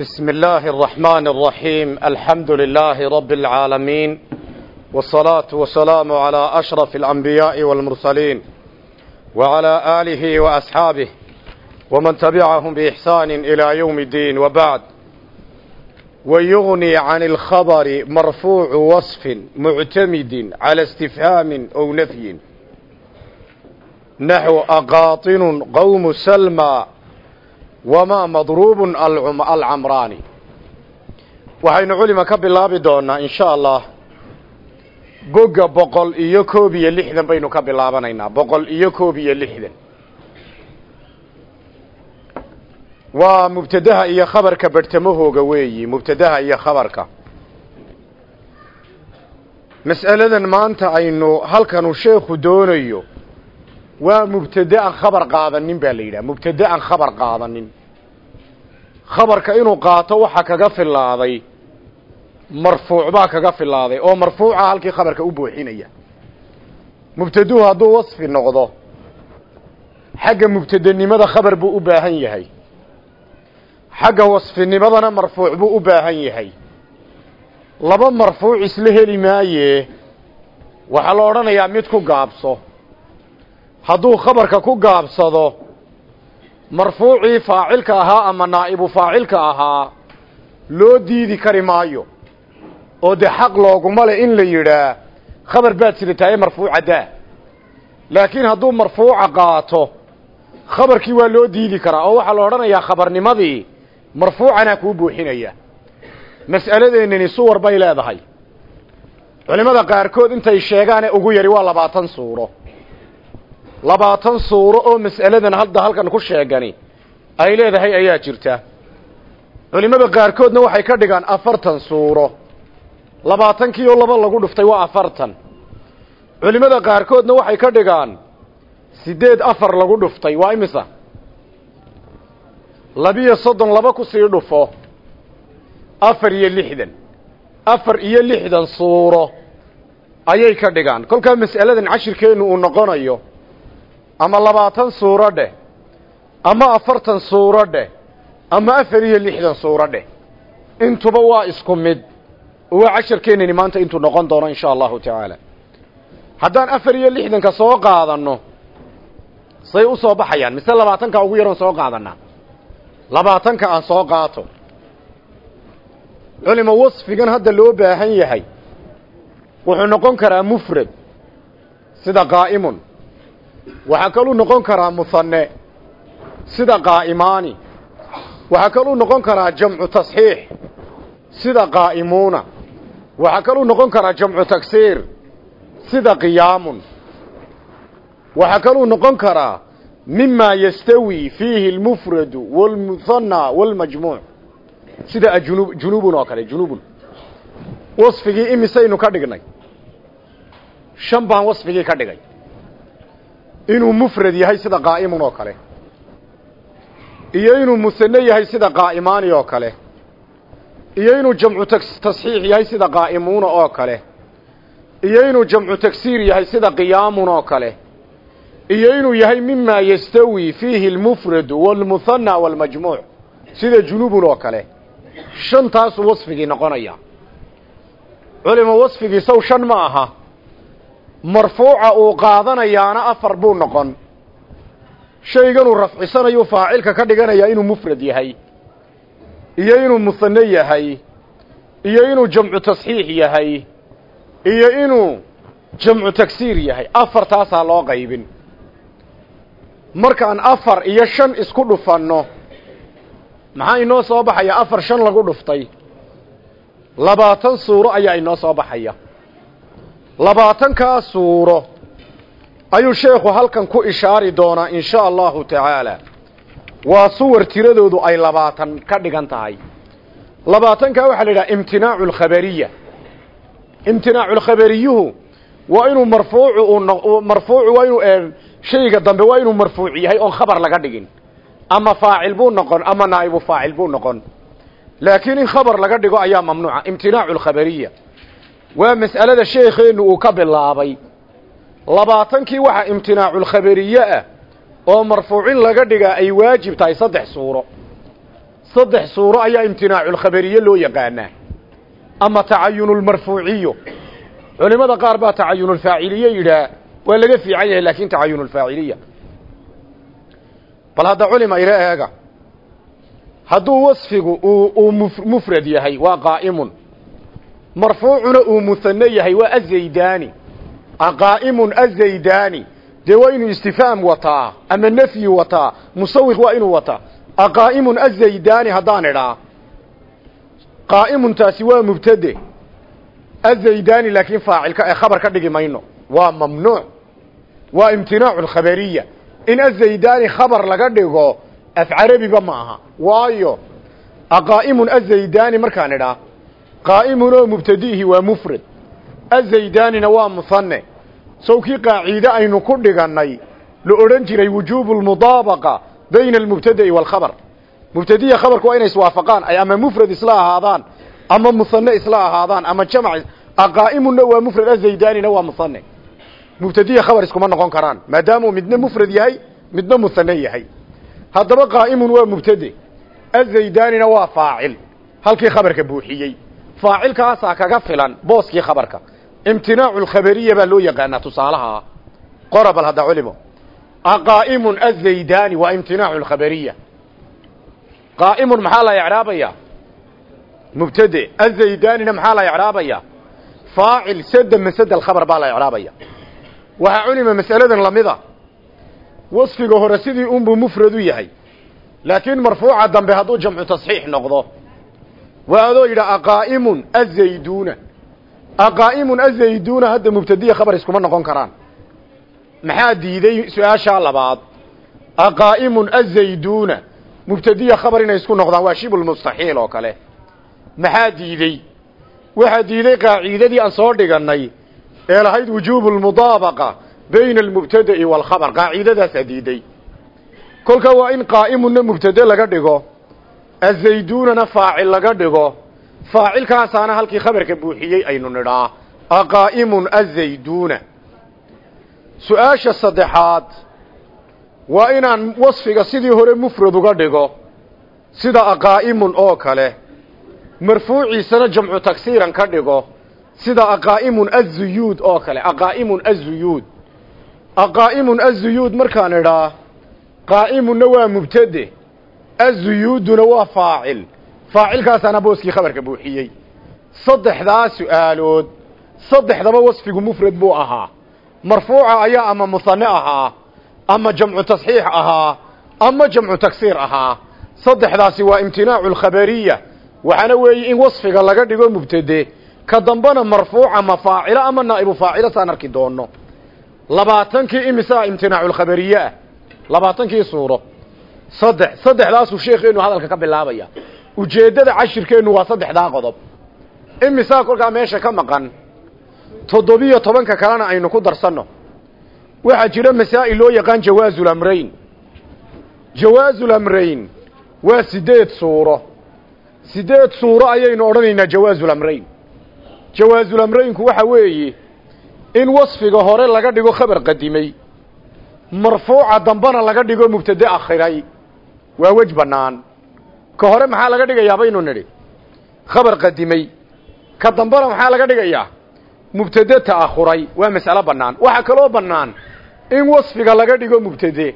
بسم الله الرحمن الرحيم الحمد لله رب العالمين والصلاة والسلام على أشرف الأنبياء والمرسلين وعلى آله وأصحابه ومن تبعهم بإحسان إلى يوم الدين وبعد ويغني عن الخبر مرفوع وصف معتمد على استفهام أو نفي نحو أقاطن قوم سلمى wamaa madruubun alcamraani waxaynu culima ka bilaabi doonaa insha allah bogga boqol iyo koob iyo lixdan baynu ka bilaabanaynaa. Boqol iyo koob iyo lixdan. Waa mubtadaha iyo khabarka barhtamahooga weeyi mubtadaha iyo khabarka. Mas'aladan maanta aynu halkanu sheekhu doonayo waa mubtade aan khabar qaadanin baa la yidhaha mubtade aan khabar qaadanin khabarka inuu qaato waxaa kaga filaaday marfuuc baa kaga filaaday oo marfuuca halkii khabarka u buuxinaya. Mubtaduhu hadduu wasfi noqdo xagga mubtadenimada khabar buu u baahan yahay. Xagga wasfinimadana marfuuc buu u baahan yahay. Laba marfuuc isla heli maaye waxaa la odhanayaa mid ku gaabso. Hadduu khabarka ku gaabsado marfuucii faacilka ahaa ama naa'ibu faacilka ahaa loo diidi kari maayo. Oo dee xaq looguma le in la yidhaa khabar baad sidataye marfuuca daa. Laakiin hadduu marfuuca qaato khabarkii waa loo diidi karaa. Oo waxaa la odhanayaa khabarnimadii marfuucanaa kuu buuxinaya. Mas'aladeennani suwar bay leedahay. Culimmada qaarkood intay sheegaane ugu yari waa labaatan suuro labaatan suuro oo mas'aladan hadda halkan ku sheegani ay leedahay ayaa jirta. Culimmada qaarkoodna waxay ka dhigaan afartan suuro. Labaatankii oo laba lagu dhuftay waa afartan. Culimmada qaarkoodna waxay ka dhigaan siddeed afar lagu dhuftay. Waa imisa? Labiyo soddon laba ku sii dhufo. Afar iyo lixdan. Afar iyo lixdan suuro ayay ka dhigaan. Kolkaa mas'aladan cashirkeennu uu noqonayo ama labaatan suuro dheh. Ama afartan suuro dheh. Ama afar iyo lixdan suuro dheh. Intuba waa isku mid. Waa casharkeenani maanta intuu noqon doono insha allahu tacaala. Haddaan afar iyo lixdanka soo qaadanno say u soo baxayaan. Mise labaatanka ugu yaroon soo qaadanaa labaatanka aan soo qaato. Culima wasfigan hadda loo baahan yahay wuxuu noqon karaa mufrad sida qaa'imun waxaa kaluu noqon karaa muhanne sida qaa'imaani. Waxaa kaluu noqon karaa jamcu tasxiix sida qaa'imuuna. Waxaa kaluu noqon karaa jamcu tagsiir sida qiyaamun. Waxaa kaluu noqon karaa mima yastawi fiihi almufradu wاlmuhanna wاlmajmuuc sida ajunub junubun oo kale junubun. Wasfigii imisaynu ka dhignay. Shan baan wasfigii ka dhigay inuu mufrad yahay sida qaa'imun oo kale. Iyo inuu musane yahay sida qaa'imaani oo kale. Iyo inuu jamcu tasxiix yahay sida qaa'imuuna oo kale. Iyo inuu jamcu tagsiir yahay sida qiyaamun oo kale. Iyo inuu yahay mima yastawi fiihi almufradu wاlmuhanna wاlmajmuuc sida junubun oo kale. Shantaasuu wasfigii noqonaya. Culima wasfigii saw shan ma aha marfuuca uu qaadanayaana afar buu noqon. Shayganuu rafcisanayu faacilka ka dhiganayaa inuu mufrad yahay iyo inuu musanne yahay iyo inuu jamcu tasxiix yahay iyo inuu jamcu tagsiir yahay. Afartaasaa loo qaybin. Markaan afar iyo shan isku dhufanno maxaa inoo soo baxaya? Afar shan lagu dhuftay. Labaatan suuro ayaa inoo soo baxaya labaatankaa suuro ayuu sheekhu halkan ku ishaari doonaa in sha allahu tacaala waa suwar tiradoodu ay labaatan ka dhigan tahay. Labaatankaa waxaa la yidhaha imtinaacu alkhabariya imtinaacu lkhabariyuhu waa inuu marfuucu uu marfuucu waa inuu shayga dambe waa inuu marfuuc yahay oon khabar laga dhigin. Ama faacil buu noqon ama naa'ibu faacil buu noqon. Laakiin in khabar laga dhigo ayaa mamnuuca imtinaacu alkhabariya waa mas'alada sheekheennu uu ka bilaabay. Labaatankii waxaa imtinaaculkhabariye ah oo marfuucin laga dhigaa ay waajib tahay saddex suuro. Saddex suuro ayaa imtinaaculkhabariye loo yaqaanaa. Ama tacayunulmarfuuciyo culimada qaar baa tacayunulfaaciliye yidhaah waa laga fiican yahay laakin tacayunulfaaciliya bal hadda culima ila eega. Hadduu wasfigu uu mufrad yahay waa qaa'imun marfuucuna uu muhane yahay waa azaydaani. Aqaa'imun azaydaani. Dee waa inuu istifhaam wataa ama nafyi wataa? Musawiq waa inuu wataa. Aqaa'imun azaydaani haddaan idhaa. Qaa'imuntaasi waa mubtade. Azaydaani laakiin faacilka ee khabar ka dhigi mayno. Waa mamnuuc. Waa imtinaacu lkhabariya in azaydaani khabar laga dhigo af carabiba ma aha. Waayo aqaa'imun azaydaani markaan idhaa qaa'imun oo mubtadihi waa mufrad azaydaanina waa muhane sawkii qaaciide aynu ku dhigannay la odhan jiray wujuubu lmudaabaqa bayna almubtada'i waalkhabar mubtadiya khabarku waa inay iswaafaqaan ay ama mufrad isla ahaadaan ama muhane isla ahaadaan ama jamac aqaa'imunna waa mufrad azaydaanina waa muhane mubtadiya khabar iskuma noqon karaan maadaamuu midna mufrad yahay midna muhane yahay haddaba qaa'imun waa mubtade azaydaanina waa faacil halkii khabarka buuxiyey faacilkaasaa kaga filan booskii khabarka. Imtinaacu lkhabariya baa loo yaqaanaa tusaalaha. Qora bal hadda culimo. Aqaa'imun azaydaani waa imtinaacu lkhabariya qaa'imun maxaa la icraabaya mubtade azaydaanina maxaa la icraabaya faacil sada masada alkhabar baa la icraabaya waxaa culima mas'aladan lamida wasfiga hore sidii unbuu mufrad u yahay. Laakiin marfuuca dambe hadduu jamcu tasxiix noqdo waa adoo yidha aqaa'imun azayduuna. Aqaa'imun azayduuna hadda mubtadiya khabar iskuma noqon karaan. Maxaa diiday su'aashaa labaad? Aqaa'imun azayduuna. Mubtadiya khabar inay isku noqdaan waa shibulmustaxiil oo kale. Maxaa diidey waxaa diiday qaaciidadii aan soo dhigannay ee lahayd wujuubu lmudaabaqa bayna almubtada'i waalkhabar qaaciidadaasaa diiday. Kolka waa in qaa'imunna mubtade laga dhigo azayduunana faacil laga dhigo faacilkaasaana halkii khabarka buuxiyey aynu nidhaa aqaa'imun azayduuna su'aasha saddexaad waa inaan wasfiga sidii hore mufrad uga dhigo sida aqaa'imun oo kale marfuuciisana jamcu tagsiiran ka dhigo sida aqaa'imun azuyuud oo kale aqaa'imun azuyuud aqaa'imun azuyuud markaan idhaa qaa'imunna waa mubtade azuyuuduna waa faacil. Faacilkaasaana booskii khabarka buuxiyey. Saddexdaa su'aalood saddexdaba wasfigu mufrad buu ahaa. Marfuuca ayaa ama musane ahaa ama jamcu tasxiix ahaa ama jamcu tagsiir ahaa. Saddexdaasi waa imtinaacu alkhabariya waxaana weeye in wasfiga laga dhigo mubtade. Ka dambana marfuuca ma faacilo ama naa'ibu faacilo saan arki doono labaatankii imisaa imtinaaculkhabariye ah labaatankii suuro saddex saddexdaasuu sheekheenu hadalka ka bilaabaya. Ujeeddada cashirkeennu waa saddexdaa qodob. Imisaa kolkaa meesha ka maqan toddobiyo tobanka kalena aynu ku darsanno. Waxaa jira masaa'il loo yaqaan jawaazulamrayn jawaazulamrayn waa siddeed suuro. Siddeed suuro ayaynu odhanaynaa jawaazulamrayn jawaazulamraynku waxa weeye in wasfiga hore laga dhigo khabar qadimay marfuuca dambana laga dhigo mubtade akhiray waa wej bannaan ka hore maxaa laga dhigayaa baynu nidhi? Khabar qadimay. Ka dambana maxaa laga dhigayaa? Mubtade ta'akhuray. Waa mas'alo bannaan waxaa kaloo bannaan in wasfiga laga dhigo mubtade.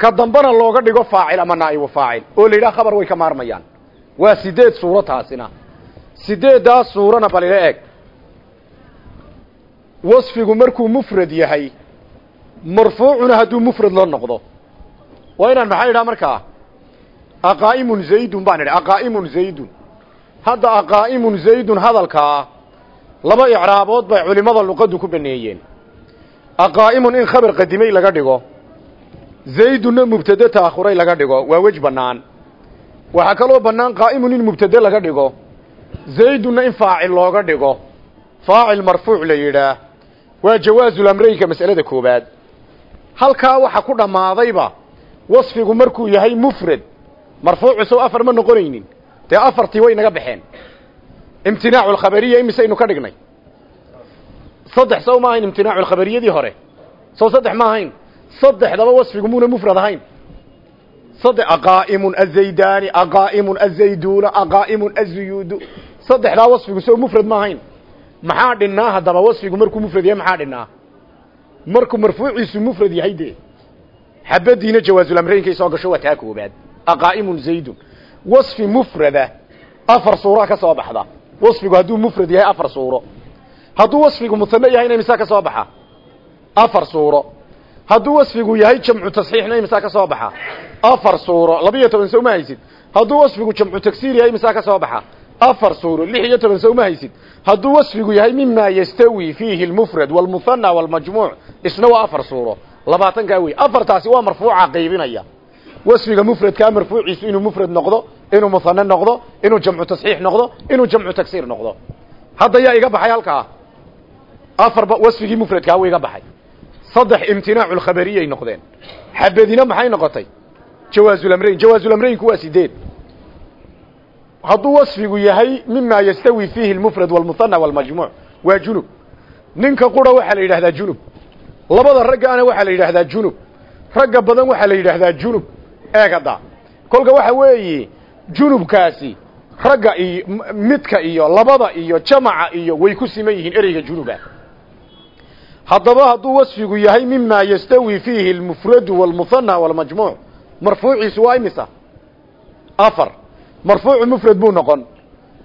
Ka dambana looga dhigo faacil ama naa'ibu faacil. Oo la khabar way ka maarmayaan. Waa sideed suuro taasina. Sideeddaas suurona bal ila eg wasfigu markuu mufrad yahay marfuucuna hadduu mufrad la noqdo. Waa inaan maxaa idhaha markaa aqaa'imun zaydun baan idhi aqaa'imun zaydun. Hadda aqaa'imun zaydun hadalkaa laba icraabood bay culimmada luqaddu ku baneeyeen. Aqaa'imun in khabar qadimay laga dhigo zaydunna mubtade taakhuray laga dhigo waa wej bannaan. Waxaa kaloo bannaan qaa'imun in mubtade laga dhigo zaydunna in faacil looga dhigo. Faacil marfuuc la yidhaah waa jawaazulamraynka mas'alada koowaad. Halkaa waxa ku dhammaadayba wasfigu markuu yahay mufrad marfuucu sow afar ma noqonaynin. Dee afartii way naga baxeen. Imtinaacu alkhabariya imisaynu ka dhignay. Saddex sow ma ahayn imtinaacu alkhabariyadii hore. Sow saddex ma ahayn. Saddexdaba wasfigu muuna mufrad ahayn. Saddex aqaa'imun azaydaani aqaa'imun azayduuna aqaa'imun azuyuudu saddexdaa wasfigu soo mufrad ma ahayn. Maxaa dhinnaa haddaba wasfigu markuu mufrad yahay maxaa dhinnaa? Markuu marfuuciisu mufrad yahay dee. Xabadiina jawaazulamreynkay soo gasho waa taa koobaad aqaa'imun zaydun. Wasfi mufrada afar suura ka soo baxda. Wasfigu hadduu mufrad yahay afar suuro. Hadduu wasfigu musane yahayna imsaa ka soo baxa. Afar suuro. Hadduu wasfigu yahay jamcu tasxiixna imsaa ka soo baxa. Afar suuro. Labiiyo toban soo ma haysid. Hadduu wasfigu jamcu tagsiir yahay imsaa ka soo baxa. Afar suuro. Lix iyo toban soo ma haysid. Hadduu wasfigu yahay mima yastawi fiihi lmufrad walmuhana walmajmuuc isna waa afar suuro. Labaatankaa wey afartaasi waa marfuuca qaybinaya wasfiga mufradkaa marfuuciisu inuu mufrad noqdo inuu muhane noqdo inuu jamcu tasxiix noqdo inuu jamcu tagsiir noqdo. Hadda yaa iga baxay halkaa? Afarba wasfigii mufradkaa wuu iga baxay. Saddex imtinaacu lkhabariyay noqdeen. Xabadina maxay noqotay? Jawaazulamrayn jawaazulamraynku waa sideed. Hadduu wasfigu yahay mima yastawi fiihi lmufrad walmuhana walmajmuuc waa junub. Ninka qura waxaa la yidhahdaa junub. Labada raggaana waxaa la yidhaahdaa junub. Ragga badan waxaa la yidhaahdaa junub eegada. Kolka waxa weeye junubkaasi ragga iyo midka iyo labada iyo jamaca iyo way ku siman yihiin ereyga junuba. Haddaba hadduu wasfigu yahay mima yastawi fiihi almufradu walmuhana walmajmuuc marfuuciisu waa imisa? Afar. Marfuucu mufrad buu noqon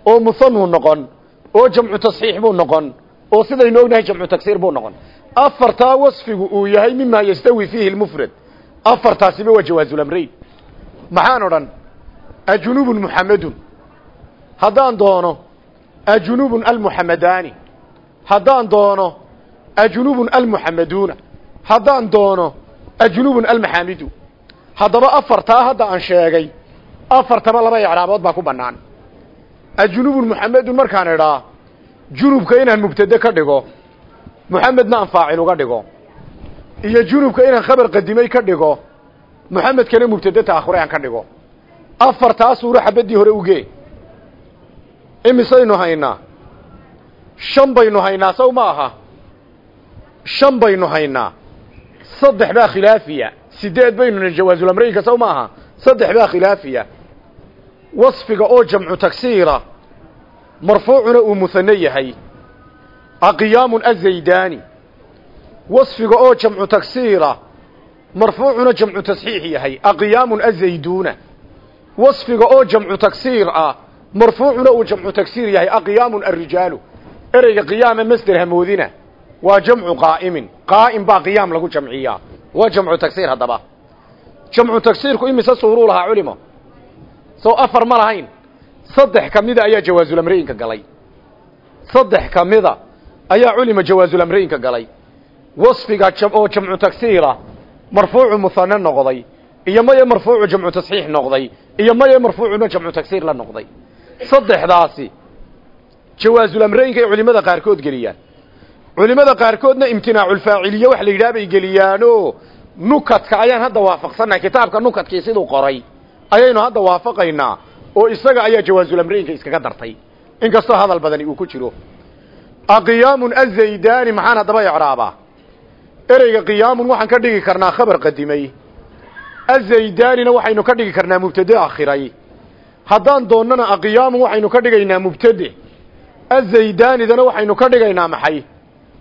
oo muhanuu noqon oo jamcu tasxiix buu noqon oo sidaynu ognahay jamcu tagsiir buu noqon. Afartaa wasfigu uu yahay mima yastawi fiihi lmufrad afartaasiba waa jawaazulamrayn maxaan odhan ajunubun muxamedun haddaan doono ajunubun almuxamadaani haddaan doono ajunubun almuxamaduuna haddaan doono ajunubun almaxaamidu haddaba afartaa hadda aan sheegay afartaba laba icraabood baa ku bannaan ajunubun muxamedun markaan idhaa junubka inaan mubtade ka dhigo muxamedna aan faacil uga dhigo iyo junubka inaan khabar qadimay ka dhigo muxamedkana mubtade ta'akhure aan ka dhigo. Afartaa suuro xabadii hore ugee imisaynu haynaa. Shan baynu haynaa saw ma aha. Shan baynu haynaa. Saddex baa khilaafiya. Sideed baynu jawaazulamraynka saw ma aha. Saddex baa khilaafiya. Wasfiga oo jamcu tagsiira marfuucuna uu muhane yahay. Aqiyaamun azaydaani wasfiga oo jamcu tagsiira marfuucuna jamcu tasxiix yahay aqiyaamun azayduuna. Wasfiga oo jamcu tagsiir ah marfuucuna uu jamcu tagsiir yahay aqiyaamun arrijaalu. Ereyga qiyaama masder hamoodina waa jamcu qaa'imin. Qaa'im baa qiyaam lagu jamciyaa. Waa jamcu tagsiir haddaba. Jamcu tagsiirku imise suuruu lahaa culimo? Sow afar ma lahayn. Saddex ka mida ayaa jawaazulamrayinka galay. Saddex ka mida ayaa culima jawaazulamrayinka galay wasfiga oo jamcu tagsiira marfuucu muhane noqday iyo maye marfuucu jamcu tasxiix noqday iyo maye marfuucuna jamcu tagsiir la noqday. Saddexdaasi jawaazulamrayinka ay culimada qaarkood geliyaan. Culimada qaarkoodna imtinaaculfaaciliye wax la yidhaha bay geliyaano. Nukadka ayaan hadda waafaqsannahay kitaabka nukadkii siduu qoray. Ayaynu hadda waafaqaynaa oo isaga ayaa jawaazulamrayinka iskaga dartay. Inkastoo hadal badani uu ku jiro. Aqiyaamun azaydaani maxaan haddaba icraabaa ereyga qiyaamun waxaan ka dhigi karnaa khabar qadimay. Azaydaanina waxaynu ka dhigi karnaa mubtade akhiray. Haddaan doonnana aqiyaamun waxaynu ka dhigaynaa mubtade. Azaydaanidana waxaynu ka dhigaynaa maxay?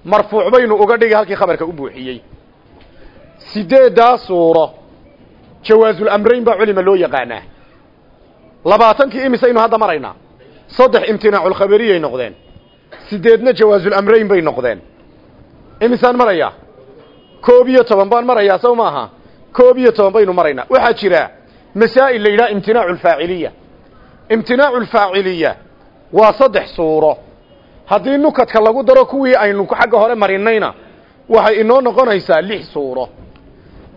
Marfuuc baynu uga dhigi halkii khabarka u buuxiyey. Sideeddaa suuro. Jawaazulamrayn baa culima loo yaqaanaa. Labaatankii imisaynu hadda maraynaa. Saddex imtinaaculkhabariyay noqdeen. Sideedna jawaazulamrayn bay noqdeen. Imisaan marayaa koob iyo toban baan marayaa saw maaha? koob iyo toban baynu maraynaa waxaa jira masaa'il la yidhaha imtinaaculfaaciliya imtinaaculfaaciliya waa saddex suuro. Haddii nukadka lagu daro kuwii aynu xagga hore marinayna waxay inoo noqonaysaa lix suuro.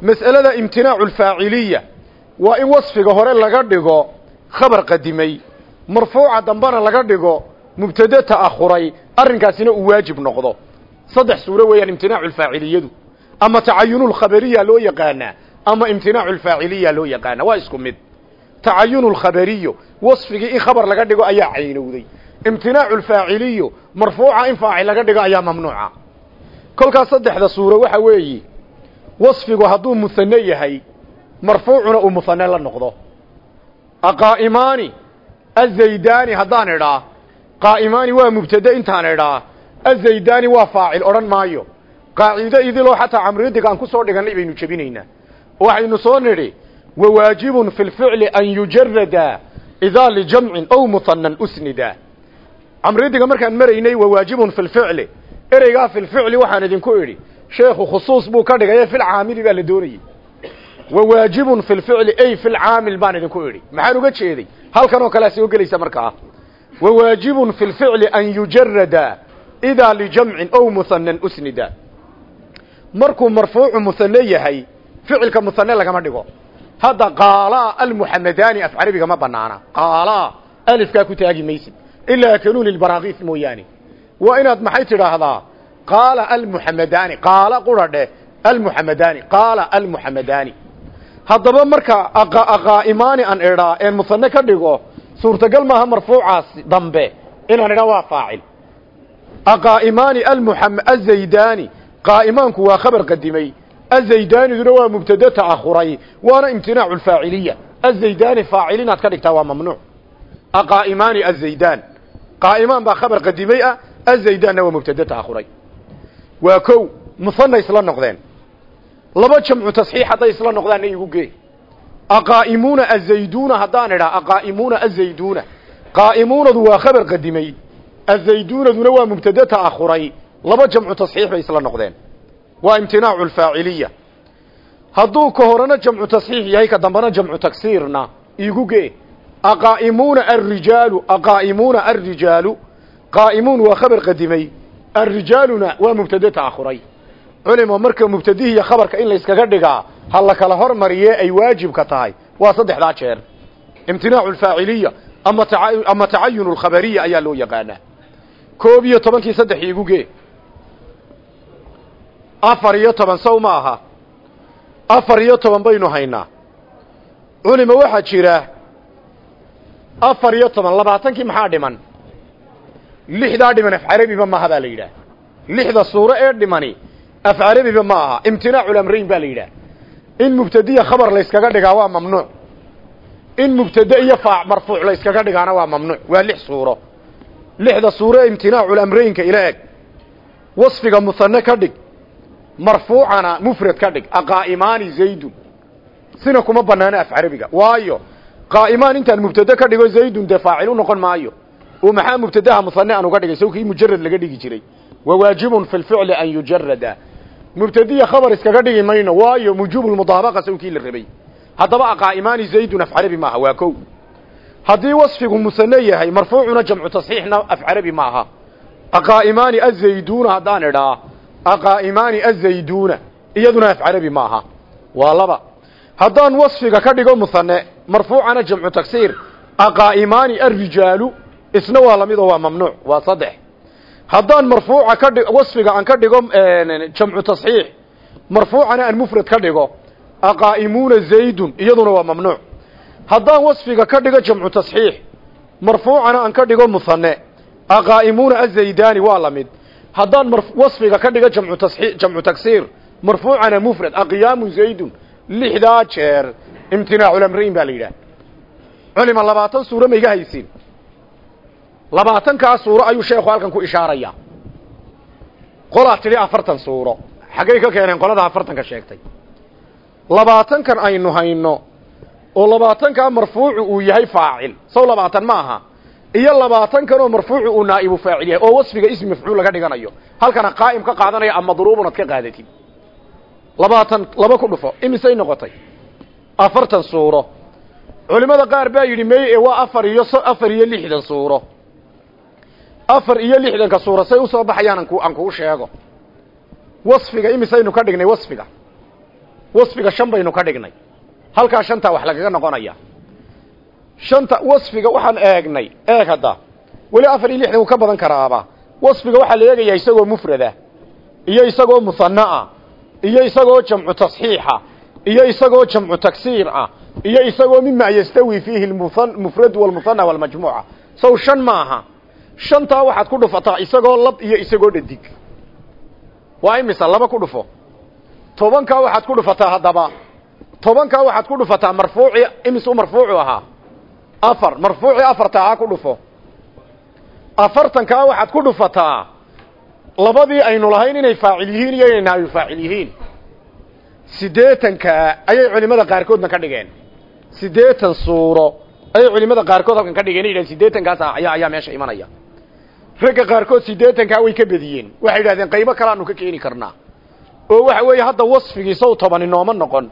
Mas'alada imtinaaculfaaciliya waa in wasfiga hore laga dhigo khabar qadimay marfuuca dambena laga dhigo mubtade ta'akhuray arrinkaasina uu waajib noqdo. Saddex suuro weeyaan imtinaaculfaaciliyadu ama tacayunulkhabariya loo yaqaanaa ama imtinaaculfaaciliya loo yaqaana waa isku mid. Tacayunulkhabariyo wasfigii in khabar laga dhigo ayaa caynowday. Imtinaaculfaaciliyo marfuuca in faacil laga dhigo ayaa mamnuuca. Kolkaas saddexda suuro waxa weeyi wasfigu hadduu muhane yahay marfuucuna uu muhane la noqdo. Aqaa'imaani azaydaani haddaan idhaa qaa'imaani waa mubtade intaan idhaa azaydaani waa faacil odhan maayo qaacido idiloo xataa camridig aan ku soo dhigannay baynu jebinaynaa waxaynu soo nidhi wawaajibun fi lficli an yujarada idaa lijamcin ow muhanan usnida. Camridiga markaan maraynay wawaajibun fi lficli ereygaa fi lficli waxaan idinku idhi sheekhu khusuus buu ka dhigaye filcaamili baa la doonayey wawaajibun fi lficli ay filcaamil baan idinku idhi. Maxaan uga jeeday? Halkan oo kalea soo gelaysa markaa wawaajibun fi lficli an yujarada idaa lijamcin ow muhanan usnida markuu marfuucu muhane yahay ficilka muhane lagama dhigo. Hadda qaala almuxamadaani af carabiga ma banaana qaala alifkaa ku taagi maysid. Ilaa kanuuni lbaraakiis mooyaane. Waa inaad maxay tidhaahdaa? Qaala almuxamadaani qaala qura dheh almuxamadaani qaala almuxamadaani haddaba marka aqaa'imaani aan idhaa een musane ka dhigo suurtagal maaha marfuucaas dambe. Inaan idhaa waa faacil. Aqaa'imaani almuxam azaydaani qaa'imaanku waa khabar qadimay azaydaaniduna waa mubtade ta'akhuray waana imtinaacu alfaaciliya azaydaani faacil inaad ka dhigtaa waa mamnuuc aqaa'imaani azaydaan qaa'imaan baa khabar qadimay ah azaydaanna waa mubtade ta'akhuray waa kow musanna isla noqdeen laba jamcu tasxiix hadday isla noqdaanna igu gee aqaa'imuuna azayduuna haddaan idhaa aqaa'imuuna azayduuna qaa'imuunadu waa khabar qadimay azayduunaduna waa mubtade ta'akhuray laba jamcu tasxiix bay isla noqdeen. Waa imtinaacu alfaaciliya hadduu ka horena jamcu tasxiix yahay ka dambena jamcu taksiirna igu gee aqaa'imuuna alrijaalu aqaa'imuuna alrijaalu qaa'imuun waa khabar qadimay alrijaaluna waa mubtade ta'akhuray. Culimo marka mubtadihiiyo khabarka in layskaga dhigaa ha la kala hormariye ay waajibka tahay. Waa saddexdaa jeer. Imtinaacu alfaaciliya ama ama tacayun alkhabariya ayaa loo yaqaanaa. Koob iyo tobankii saddex iigu gee afar iyo toban sow ma aha afar iyo toban baynu haynaa. Culima waxaa jira afar iyo toban labaatankii maxaa dhiman? Lixdaa dhiman af carabiba maaha baa la yidhaah. Lixda suuro ee dhimani af carabiba ma aha imtinaacu lamrayn baa la yidhaah. In mubtadiya khabar layskaga dhigaa waa mamnuuc. In mubtade iyo faac marfuuc layskaga dhigaana waa mamnuuc. Waa lix suuro. Lixda suuro ee imtinaacu lamraynka ila eg. Wasfiga musane ka dhig marfuucana mufrad ka dhig aqaa'imaani zaydun. Sina kuma banaano af carabiga. Waayo qaa'imaan intaan mubtade ka dhigo zaydun dee faacil u noqon maayo. Oo maxaa mubtadaha musane aan uga dhigay? Sawkii mujarad laga dhigi jiray. Wawaajibun fi lficli an yujarada mubtadiya khabar iskaga dhigi mayno waayo mujuubulmudaabaqa sawkii la rabay. Haddaba aqaa'imaani zaydun af carabi maaha waa kow. Haddii wasfigu musane yahay marfuucuna jamcu tasxiixna af carabi maaha. Aqaa'imaani azayduuna haddaan idhaa aqaa'imaani azayduuna iyaduna af carabi maaha. Waa laba. Haddaan wasfiga ka dhigo musane marfuucana jamcu taksiir aqaa'imaani arrijaalu isna waa la mid oo waa mamnuuc waa saddex. Haddaan marfuuca ka dhi wasfiga aan ka dhigo jamcu tasxiix marfuucana aan mufrad ka dhigo aqaa'imuuna zaydun iyaduna waa mamnuuc. Haddaan wasfiga ka dhigo jamcu tasxiix marfuucana aan ka dhigo musane aqaa'imuuna azaydaani waa la mid haddaan wasfiga ka dhigo jamcu taksiir marfuucana mufrad aqiyaamu zaydun lixdaa jeer imtinaaculamrayn baa la yidhaah culima labaatan suuro ma iga haysiin. Labaatankaa suuro ayuu sheekhu halkan ku ishaarayaa. Qolaa tidhi afartan suuro. Xaggay ka keeneen qolada afartanka sheegtay. Labaatankan aynu hayno oo labaatankaa marfuucu uu yahay faacil. Sow labaatan ma aha iyo labaatankan oo marfuucu uu naa'ibu faacil yahay oo wasfiga ismi mafcuul laga dhiganayo. Halkana qaa'im ka qaadanaya ama madruubun ad ka qaadatid labaatan laba ku dhufo imisay noqotay. Afartan suuro. Culimmada qaar baa yidhi mey ee waa afar iyo afar iyo lixdan suuro. Afar iyo lixdanka suuro say u soo baxayaan anku aan kuu sheego. Wasfiga imisaynu ka dhignay wasfiga. Wasfiga shan baynu ka dhignay. Halkaa shantaa wax lagaga noqonaya shanta wasfiga waxaan eegnay eeg hadda. Weli afar iyo lixdan wuu ka badan karaaba. Wasfiga waxaa la eegayaa isagoo mufrada iyo isagoo musanaa iyo isagoo jamcu tasxiixa iyo isagoo jamcu taksiir ah iyo isagoo mima yastawi fiihi mufrad walmuhana walmajmuuca. Sow shan maaha shantaa waxaad ku dhufataa isagoo lab iyo isagoo dhadig. Waa imisa laba ku dhufo? Tobankaa waxaad ku dhufataa haddaba. Tobankaa waxaad ku dhufataa marfuuci imisuu marfuucu ahaa afar marfuucii afarta ahaa ku dhufo. Afartankaa waxaad ku dhufataa labadii aynu lahayn inay faacil yihiin iyo inay naayu faacil yihiin. Siddeetankaa ayay culimada qaarkoodna ka dhigeen. Siddeetan suuro ayay culimada qaarkood halkan ka dhigeen. Yidhahen siddeetankaas ayaa ayaa meesha imanaya. Ragga qaarkood siddeetankaa way ka bediyeen. Waxay yidhahdeen qaybo kalaanu ka keeni karnaa. Oo waxa weeye hadda wasfigii saw tobani nooma noqon.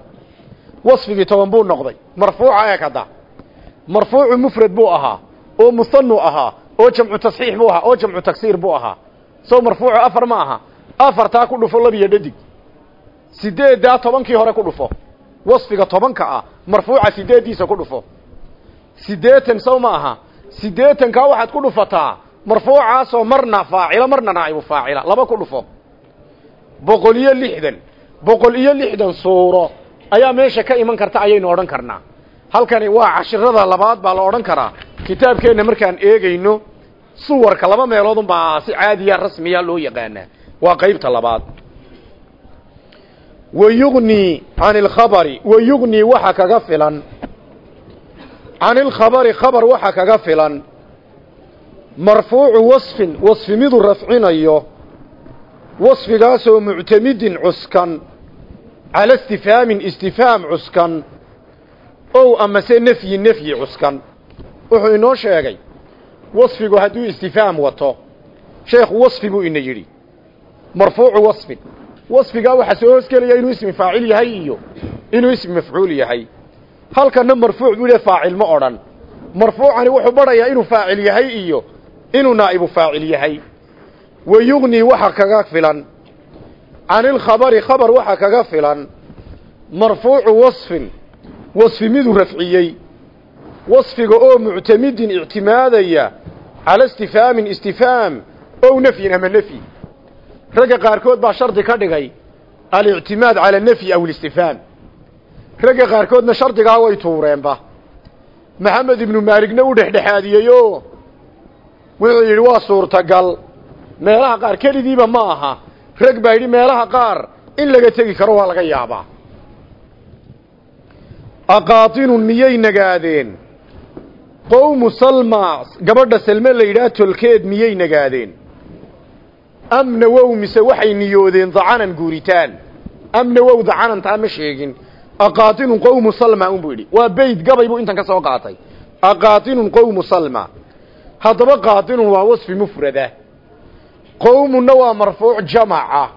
Wasfigii toban buu noqday. Marfuuca eeg hadda marfuucu mufrad buu ahaa oo musanu ahaa oo jamcu tasxiix buu ahaa oo jamcu tagsiir buu ahaa. Sow marfuucu afar ma aha afartaa ku dhufo labiyo dhadig. Sideeddaa tobankii hore ku dhufo wasfiga tobanka ah marfuuca sideeddiisa ku dhufo. Siddeetan sow ma aha siddeetankaa waxaad ku dhufataa marfuucaasoo marna faacila marna naa'ibu faacila laba ku dhufo. Boqol iyo lixdan boqol iyo lixdan suuro ayaa meesha ka iman karta ayaynu odhan karnaa halkani waa cashirada labaad baa la odhan karaa. Kitaabkeenna markaan eegayno suwarka laba meeloodun baa si caadiya rasmiya loo yaqaanaa waa qaybta labaad. Wayugni can ilkhabari wayugni waxa kaga filan. Can ilkhabari khabar waxa kaga filan. Marfuucu wasfin wasfi miduu rafcinayo wasfigaasoo muctamidin cuskan. Cala istifhaamin istifhaam cuskan ow amase nefyi nefyi cuskan. Wuxuu inoo sheegay wasfigu hadduu istifhaam wato sheekhu wasfi buu ina yidhi marfuucu wasfin. Wasfigaa waxaa soo hoosgelaya inuu ismi faacil yahay iyo inuu ismi mafcuul yahay. Halkanna marfuuc buu le faacil ma odhan. Marfuucani wuxuu badhayaa inuu faacil yahay iyo inuu naa'ibu faacil yahay. Wayugni waxa kaga filan. Can ilkhabari khabar waxa kaga filan. Marfuucu wasfin wasfi miduu rafciyey. Wasfiga oo muctamidin ictimaadaya cala istifhaamin istifhaam ow nafyin ama nefyi ragga qaarkood baa shardi ka dhigay alictimaad cala nafyi aw listifhaam ragga qaarkoodna shardigaa way tuureenba. Maxamed ibnu maaligna u dhexdhexaadiyeyoo wuxuu yidhi waa suurtagal. Meelaha qaar keligiiba ma aha. Rag baa yidhi meelaha qaar in laga tegi karo waa laga yaabaa aqaatinun miyay nagaadeen? Qowmu salma gabadha salme la yidhaah tolkeed miyay nagaadeen? Amna wow mise waxay niyoodeen dacanan guuritaan? Amna wow dacanantaa ma sheegin. Aqaatinun qowmu salma unbuu yidhi. Waa beyd gabay buu intan ka soo qaatay. Aqaatinun qowmu salma. Haddaba qaatinun waa wasfi mufrada. Qowmunna waa marfuuc jamaca.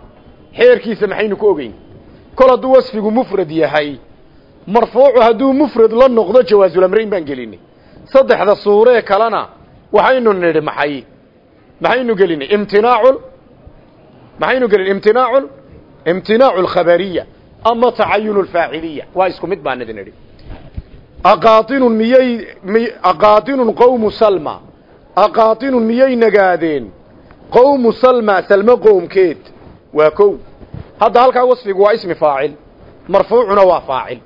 Xeerkiisa maxaynu ku ogeyn. Kol hadduu wasfigu mufrad yahay marfuucu hadduu mufrad la noqdo jawaazulamrayn baan gelinay. Saddexda suuree kalena waxaynu nidhi maxay? Maxaynu gelinay? Imtinaacul? Maxaynu gelin imtinaacul? Imtinaacu alkhabariya ama tacayunu alfaaciliya waa isku mid baan idin idhi aqaatinun miyay mi aqaatinun qowmu salma. Aqaatinun miyay nagaadeen? Qowmu salma salmo qowmkeed. Waa kow. Hadda halkaa wasfigu waa ismi faacil. Marfuucuna waa faacil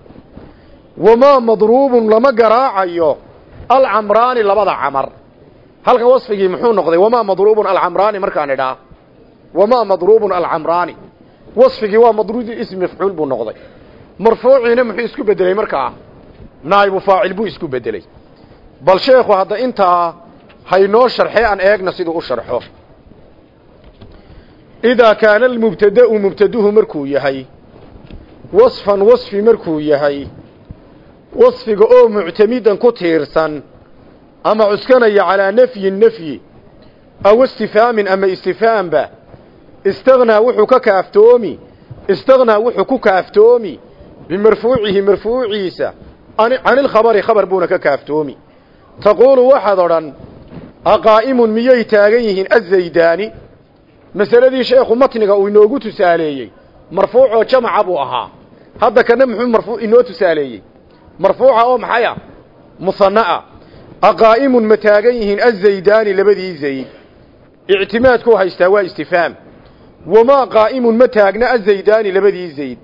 wamaa madruubun lama garaacayo alcamraani labada camar halkan wasfigii muxuu noqday wamaa madruubun alcamraani markaan idhaa wamaa madruubun alcamraani wasfigii waa madruudi ismi mafcuul buu noqday marfuuciina muxuu isku bedelay markaa naa'ibu faacil buu isku bedelay bal sheekhu hadda intaa haynoo sharxee aan eegna siduu u sharxo idaa kaana almubtada'u mubtaduhu markuu yahay wasfan wasfi markuu yahay wasfiga oo muctamidan ku tiirsan ama cuskanaya calaa nafyin nafyi aw istifhaamin ama istifhaamba istagnaa wuxuu ka kaaftoomi istagnaa wuxuu ku kaaftoomi bimarfuucihi marfuuciisa can ilkhabari khabar buuna ka kaaftoomi. Taquulu waxaad odhan aqaa'imun miyay taagan yihiin azaydaani? Masaladii sheekhu matniga uu inoogu tusaaleeyey marfuucoo jamaca buu ahaa. Hadda kana muxuu marfuu inoo tusaaleeyey marfuuca oo maxay ah? Musanna'a aqaa'imun ma taagan yihiin azaydaani labadii zayd. Ictimaadkuu haystaa waa istifhaam. Wamaa qaa'imun ma taagna azaydaani labadii zayd.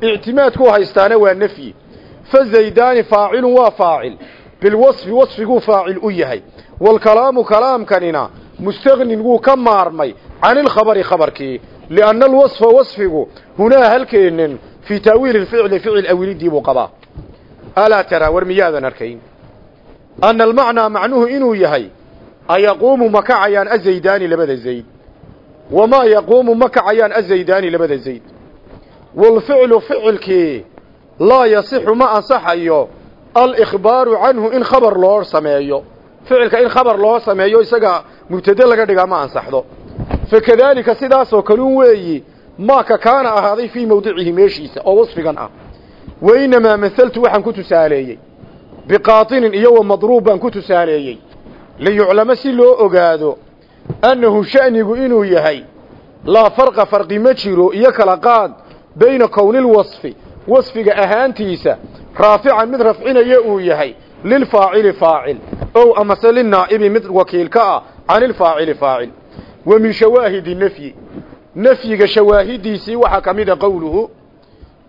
Ictimaadkuu haystaana waa nafyi fa zaydaani faacilun waa faacil. Bilwasfi wasfiguu faacil u yahay. Waalkalaamu kalaamkanina mustagnin wuu ka maarmay can ilkhabari khabarkii. Lianna alwasfa wasfigu hunaa halkeennan fii taawiili lficli ficil awilidii buu qabaa alaa taraa war miyaadan arkayn ana almacnaa macnuhu inuu yahay ayaquumu ma kacayaan azaydaani labada zayd wamaa yaquumu ma kacayaan azaydaani labada zayd waalficlu ficilkii laa yasixu ma ansaxayo alikhbaaru canhu in khabar loo sameeyo ficilka in khabar loo sameeyo isaga mubtade laga dhigaa ma ansaxdo fakadaalika sidaasoo kalun weeyi maaka kaana ahaaday fii mawdicihi meeshiisa oo wasfigan ah wainamaa mahaltu waxaan ku tusaaleeyey biqaatinin iyo wa madruub baan ku tusaaleeyey liyuclamo si loo ogaado annahu sha'nigu inuu yahay laa farqa farqi ma jiro iyo kala qaad bayna kownilwasfi wasfiga ahaantiisa raafican mid rafcinaya uu yahay lilfaacili faacil ow amase linaa'ibi mid wakiilka ah can ilfaacili faacil wa min shawaahidi nafyi nafyiga shawaahidiisii waxaa ka mida qowluhu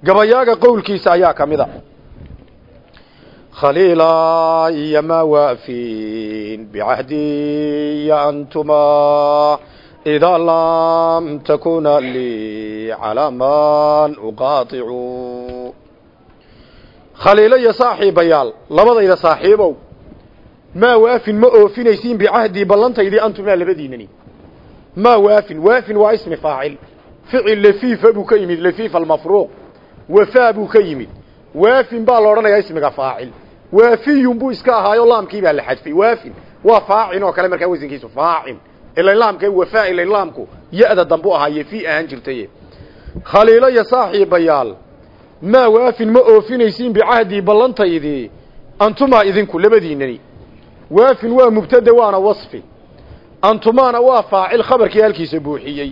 gabayaaga qowlkiisa ayaa ka mida. Khaliila iyo maa waafin bicahdiya antuma idaa lam takuna lii calaa man uqaaicu khaliilo iyo saaxiibayaal labadayda saaxiibow maa waafin ma oofinaysiin bicahdii ballantaydii antumaa labadiinani. Maa waafin waafin waa ismi faacil ficil lafiifa buu ka yimid lafiif almafruuq wafaa buu ka yimid. Waafin baa la odhanayaa ismiga faacil. Waafiyun buu iska ahaayo laamkii baa la xadfay. Waafin waa faacin oo kale markaa wasankiisu faacin. Ilan laamka wafaa ilan laamku ya-da dambu ahaa yefi ahaan jirtaye. Khaliilo iyo saaxiibayaal maa waafin ma oofinaysiin bicahdii ballantaydii antumaa idinku labadiinani. Waafin waa mubtade waana wasfi. Antumaana waa faacil khabarkii halkiisa buuxiyey.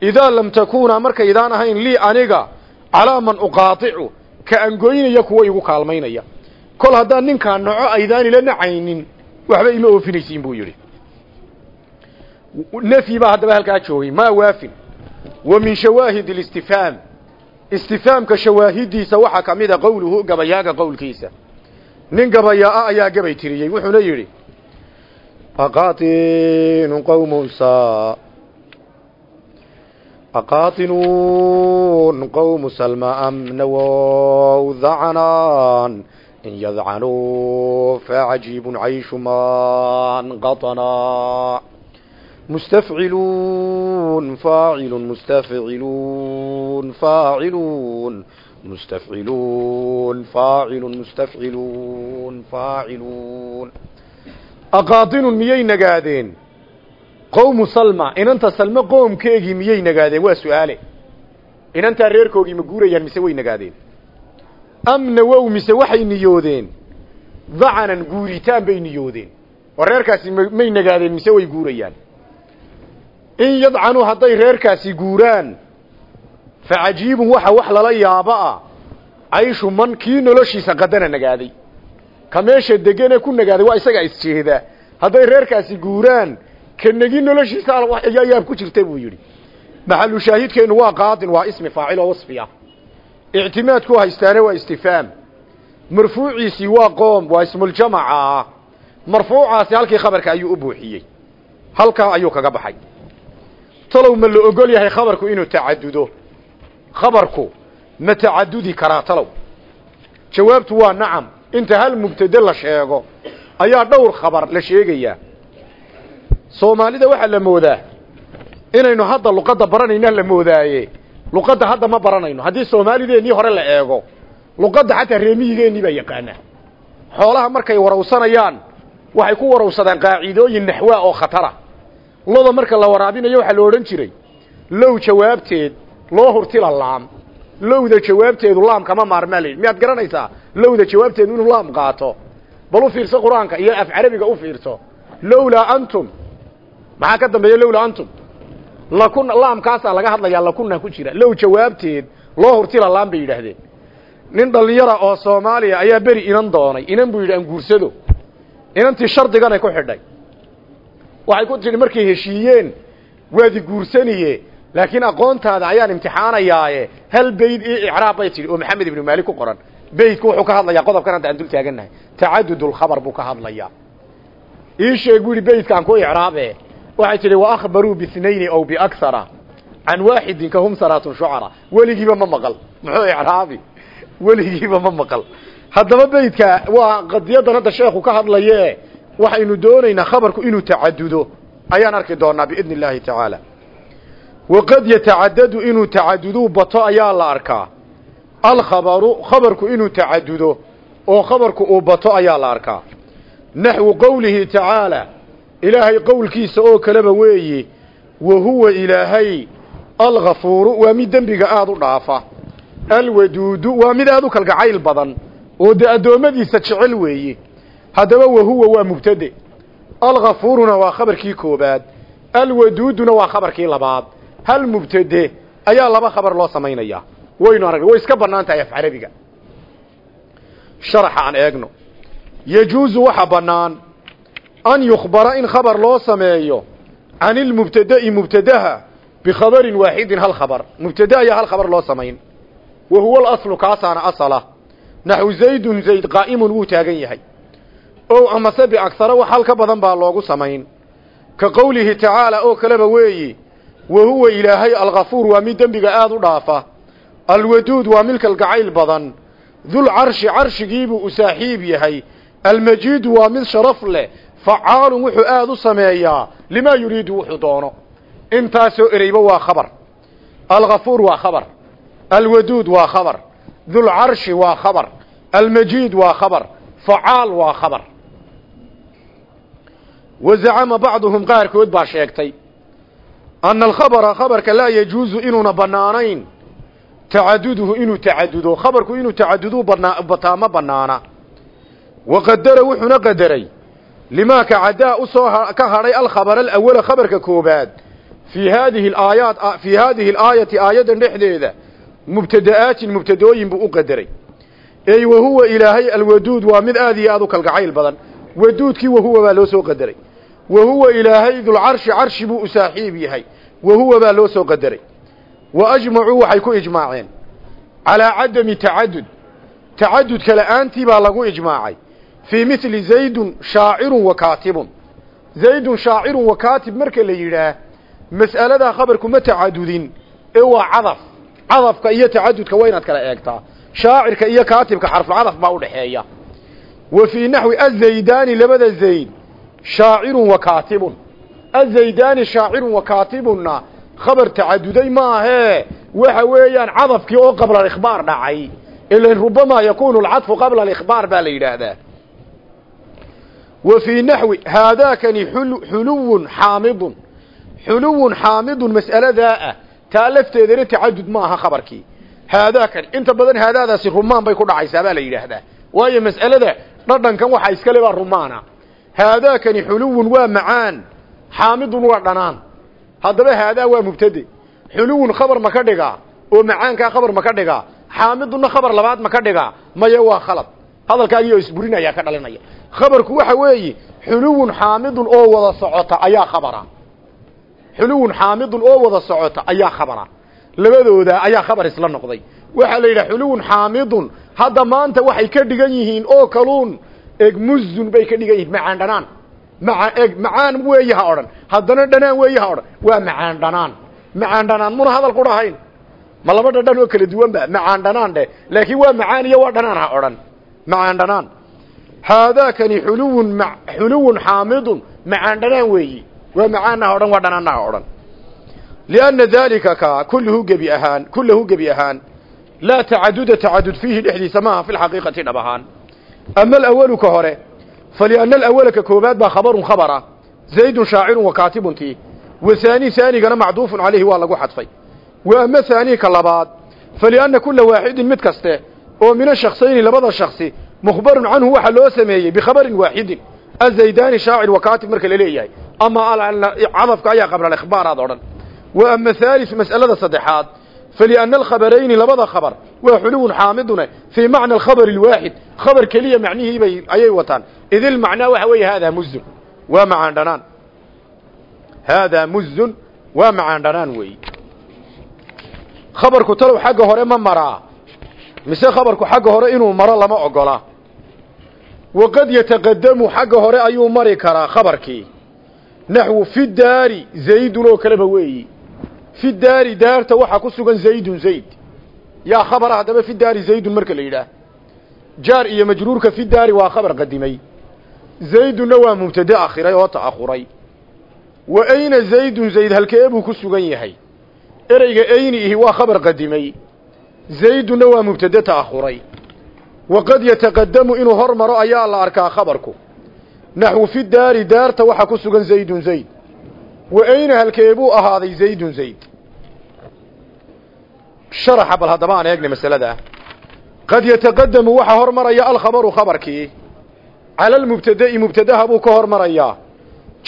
Idaa lam takuunaa markaydaan ahayn lii aniga calaa man uqaaticu ka angoynaya kuwa igu kaalmaynaya. Kol haddaan ninkaa naco aydaan ila nacaynin waxba ima oofinaysiin buu yidhi. Nafyi baa haddaba halkaa joogay maa waafin? Wa min shawaahid اlistifhaam istifhaamka shawaahidiisa waxaa ka mida qowluhu gabayaaga qowlkiisa. Nin gabayaa-a ayaa gabay tiriyey wuxuuna yidhi aqaatinu qawmun aqaatinuun qowmu salma amnawow dacanaan in yadcanuu facajiibun cayshu man qatanaa mustafciluun faacilun mustafciluun faaciluun mustafciluun faacilun mustafciluun faaciluun aqaatinun miyay nagaadeen qowmu salma inanta salmo qoomkeegii miyey nagaadeen? Waa su'aale. Inantaa reerkoogii ma guurayaan mise way nagaadeen? Am nawow mise waxay niyoodeen? Dacanan guuritaan bay niyoodeen. Oo reerkaasi may nagaadeen mise way guurayaan? In yadcanuu hadday reerkaasi guuraan fa cajiibun waxa wax lala yaaba ah cayshu man kii noloshiisa qadana nagaaday. Ka meesha degane ku nagaaday waa isagaa isjeeda hadday reerkaasi guuraan ka negi noloshiisa ayaa yaab ku jirta buu yidhi. Maxalu shaahidkeennu waa qaadin waa ismi faacil oo wasfi ah ictimaadku haystaane waa istifaam. Marfuuciisii waa qoom waa ismuljamaca marfuucaasi halkii khabarka ayuu u buuxiyey. Halkaa ayuu kaga baxay. Talow ma la ogol yahay khabarku inuu tacadudo khabarku ma tacadudi karaa talow. Jawaabtu waa nacam. Inta hal mubtade la sheego ayaa dhowr khabar la sheegayaa soomaalida waxaa la moodaa inaynu hadda luqadda baranayna la moodaaye. Luqadda hadda ma baranayno. Haddii soomaalideennii hore la eego luqadda xataa reemiyigeennii baa yaqaana xoolaha markay warawsanayaan waxay ku warawsadaan qaacidooyin naxwaa oo khatara. Loda marka la waraabinayo waxaa la odhan jiray low jawaabteed loo hurtila laam. Lowda jawaabteedu laam kama maarmaa layidhi miyaad garanaysaa lowda jawaabteedu inuu laam qaato bal u fiirso qur'aanka iyo af carabiga u fiirso lowlaa antum maxaa ka dambeeya lowlaa antum? Lakuna laamkaasaa laga hadlayaa lakuna ku jira. Low jawaabteed loo hurtila laam bay yidhaahdeen. Nin dhallinyara oo soomaaliya ayaa beri inan doonay. Inan buu yidhi aan guursado. Inantii shardiganay ku xidhay. Waxay ku tidhi markay heshiiyeen waadi guursaniye laakiin aqoontaada ayaan imtixaanayaaye hal bayd io icraab bay tidhi oo maxamed ibnu maalik ku qoran. Baydku wuxuu ka hadlayaa qodobkan hadda aan dul taagannahay. Tacadudulkhabar buu ka hadlayaa. Ii sheeg bu yihi baydkaan ku icraabe waxay tidhi waahbaruu bihnayni aw biaksara can waaxidin kahum saraatun shucara. Weligiiba ma maqal. Muxuu icraabi weligiiba ma maqal. Haddaba beydka waa qadiyadan hadda sheekhu ka hadlaye waxaynu doonaynaa khabarku inuu tacadudo ayaan arki doonaa biidni illaahi tacaala waqad yatacadadu inuu tacaduduu bato ayaa la arkaa. Alkhabaru khabarku inuu tacadudo oo khabarku uu bato ayaa la arkaa. Naxwu qowlihi tacaala ilaahay qowlkiisa oo kaleba weeye wa huwa ilaahay alghafuuru waa mid dembiga aada u dhaafa. Alwaduudu waa mid aada u kalgacayl badan oo dee addoommadiisa jecel weeye haddaba wahuwa waa mubtade. Alghafuuruna waa khabarkii koobaad. Alwaduuduna waa khabarkii labaad. Hal mubtade ayaa laba khabar loo samaynayaa waynu aragna way iska bannaan tahay af carabiga sharaxa aan eegno. Yajuusu waxa bannaan an yukhbara in khabar loo sameeyo can ilmubtada'i mubtadaha bikhabarin waaxidin hal khabar mubtada ayaa hal khabar loo samayn wa huwa alaslu kaasaana asala naxwu zaydun zayd qaa'imun wuu taagan yahay ow amase biagsara wax hal ka badan baa loogu samayn ka qowlihi tacaala oo kaleba weeyi wa huwa ilaahay alghafuur waa mid dembiga aada u dhaafa alwaduud waa mid kalgacayl badan dulcarshi carshigiibuu u saaxiib yahay almajiidu waa mid sharaf leh facaalun wuxuu aada u sameeyaa limaa yuriidu wuxuu doono intaasoo ereyba waa khabar alghafuur waa khabar alwaduud waa khabar dulcarshi waa khabar almajiid waa khabar facaal waa khabar wa zacama bacduhum qaarkood baa sheegtay anna alkhabara khabarka laa yajuusu inuuna bannaanayn tacaduduhu inuu tacadudo khabarku inuu tacadudu bataa ma bannaana wa qadara wuxuuna qadaray limaa ka caddaa u soo ka hadhay alkhabara alawala khabarka koobaad fii haadihi alaayaat fii haadihi alaayati aayaddan dhexdeeda mubtada'aatin mubtadooyin buu u qadaray ey wahuwa ilaahay alwaduud waa mid aad iyo aad u kalgacayl badan waduudkii wahuwa baa loo soo qadaray wahuwa ilaahay dulcarshi carshi buu u saaxiib yahay wahuwa baa loo soo qadaray wa ajmacuu waxay ku ijmaaceen calaa cadami tacadud tacadudka la'aantii baa lagu ijmaacay fii mithli zaydun shaacirun wa kaatibun. Zaydun shaacirun wa kaatib marka la yidhaah mas'aladaa khabarku ma tacadudin. Ee waa cadaf. Cadafka iyo tacadudka waa inaad kala eegtaa. Shaacirka iyo kaatibka xarfulcadaf baa udhaxeeya wa fii naxwi azaydaani labada zayd shaacirun wa kaatibun. Azaydaani shaacirun wa kaatibunna khabar tacaduday maahee waxa weeyaan cadafkii oo qabla alikhbaar dhacay. Ilan rubamaa wa fii naxwi haadaakani xuluwun xaamidun. Xuluwun xaamidun mas'aladaa ah taa lafteedana tacadud ma aha khabarkii. Haadaakani inta badan haadaadaasi rumaan bay ku dhacaysaa baa la yidhaahdaa. Waayo mas'alada dhadhankan waxaa iskale baa rumaana. Haadaakani xuluwun waa macaan xaamidun waa dhanaan. Haddaba haadaa waa mubtade xuluwun khabar ma ka dhigaa oo macaankaa khabar ma ka dhigaa. Xaamidunna khabar labaad ma ka dhigaa maya khabarku waxa weeye xuluwun xaamidun oo wada socota ayaa khabara. Xuluwun xaamidun oo wada socota ayaa khabara. Labadooda ayaa khabar isla noqday. Waxaa la yidhaha xuluwun xaamidun. Hadda maanta waxay ka dhigan yihiin oo kaluun eg muzun bay ka dhigan yihiin. Macaan dhanaan. Maa eg macaan weeye ha odhan. Haddana dhanaan weeye ha odhan. Waa macaan dhanaan. Macaan dhanaan muna hadal ku dhahayn. Ma laba dhadhan oo kala duwan ba macaan dhanaan dheh laakiin waa macaan iyo waa dhanaan ha odhan. Macaan dhanaan haadaakani xuluwun xuluwun xaamidun macaan dhanaan weeyi. Waa macaanna ha odhan waa dhanaanna ha odhan. Lianna daalika ka kulluhu gebi ahaan kullahu gebi ahaan laa tacaduda tacadud fiihi dhexdiisa maaha fi lxaqiiqati dhab ahaan. Ama alawalu ka hore falianna alawala ka koobaad baa khabarun khabara zaydun shaacirun wa kaatibuntii wa haani haanigana macduufun calayhi waa lagu xadfay. Wa ama haanii ka labaad falianna kula waaxidin mid kaste oo min ashaksayni labada shaksi mukhbarun canhu waxaa loo sameeyey bikhabarin waaxidin azaydani shaacir wakaatib marka la leeyahay. Ama cadafka ayaa qabla alikhbaar aad odhan. Wa ama haalis mas'alada saddexaad falianna alkhabarayni labada khabar waa xuluwun xaamidune fii macna alkhabari alwaaxid khabar keliya macnihiibay ayay wataan. Id ilmacnaa waxa weeye haadaa muzun waa macaan dhanaan. Haadaa muzun waa macaan dhanaan weeyi khabarku talow xagga hore ma maraa. Mise khabarku xagga hore inuu maro lama ogola waqad yataqadamu xagga hore ayuu mari karaa khabarkii naxwu fi daari zaydun oo kaleba weeyi fi daari daarta waxaa ku sugan zaydun zayd yaa khabara haddaba fi daari zaydun marka la yidhaah jaar iyo majruurka fi daari waa khabar qadimay zaydunna waa mubtade akhiray oo ta'akhuray wa ayna zaydun zayd halkee buu ku sugan yahay ereyga ayni ihi waa khabar qadimay zaydunna waa mubtade ta'akhuray waqad yataqadamu inuu hor maro ayaa la arkaa khabarku naxwu fi daari daarta waxaa ku sugan zaydun zayd wa ayna halkee buu ahaaday zaydun zayd sharaxa bal haddaba aan eegna masalada qad yataqadamu waxaa hor maraya alkhabaru khabarkii cala almubtada'i mubtadaha buu ka hor marayaa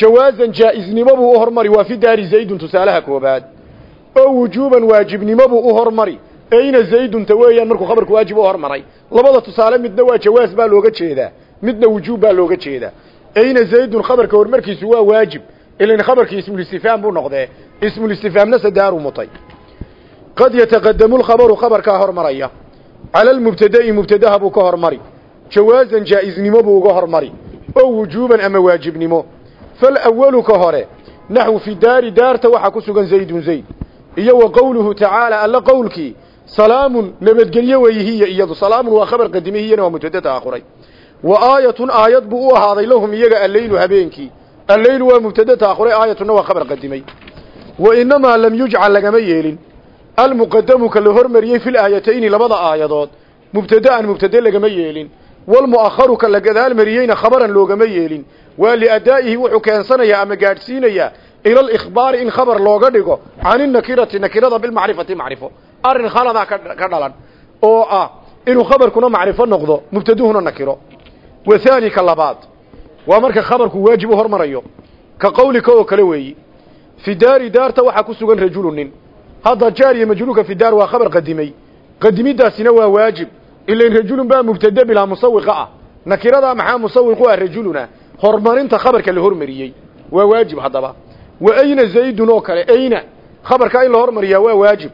jawaazan jaa'iznimo buu u hormari waa fi daari zaydun tusaalaha koobaad oo wujuuban waajibnimo buu u hormari ayna zaydunta weeyaan markuu khabarku waajib u hormaray labada tusaale midna waa jawaaz baa looga jeedaa midna wujuub baa looga jeedaa. Ayna zaydun khabarka horumarkiisu waa waajib ilan khabarkii ismulistifhaam buu noqdee ismulistifhaamna sadaaru mutay. Qad yataqadamu lkhabaru khabarkaa hormaraya. Cala almubtada'i mubtadaha buu ka hormari. Jawaazan jaa'iznimo buu uga hormari. Oo wujuuban ama waajibnimo. Falawalu ka hore naxwu fi daari daarta waxaa ku sugan zaydun zayd. Iyo wa qowluhu tacaala alla qowlkii salaamun nabadgelyo weeye hiya iyadu. Salaamun waa khabar qadime hiyana waa mubtada ta'akhuray wa aayatun aayad buu u ahaaday lahum iyaga alleylu habeenkii. Alleylu waa mubtada ta'akhuray aayatunna waa khabar qadimay wa inamaa lam yujcal lagama yeelin. Almuqadamu ka la hormariyey fi laayatayni labada aayadood mubtada'an mubtade lagama yeelin. Walmu'akharu ka la gadaal mariyeyna khabaran loogama yeelin. Waa liadaa'ihi wuxuu keensanayaa ama gaadhsiinayaa ila alikhbaari in khabar looga dhigo cani nakirati nakirada bilmacrifati macrifo arrin khaladaa ka dhalan oo ah inuu khabarkuna macrifo noqdo mubtaduhuna nakiro. Wa haani ka labaad waa marka khabarku waajib u hormarayo. Ka qawlika oo kale weeyi fi daari daarta waxaa ku sugan rajulu nin. Hadda jaar iyo fi daar waa khabar qadimay. Qadimidaasina waa waajib. Ilain rajulun baa mubtade bilaa musawiqa ah. Nakiradaa maxaa musawiqu ah rajuluna? Horumarinta khabarka la hormariyey. Waa waajib haddaba. Wa ayna zaydun oo kale? Ayna. Khabarkaa in la hormariyaa waa waajib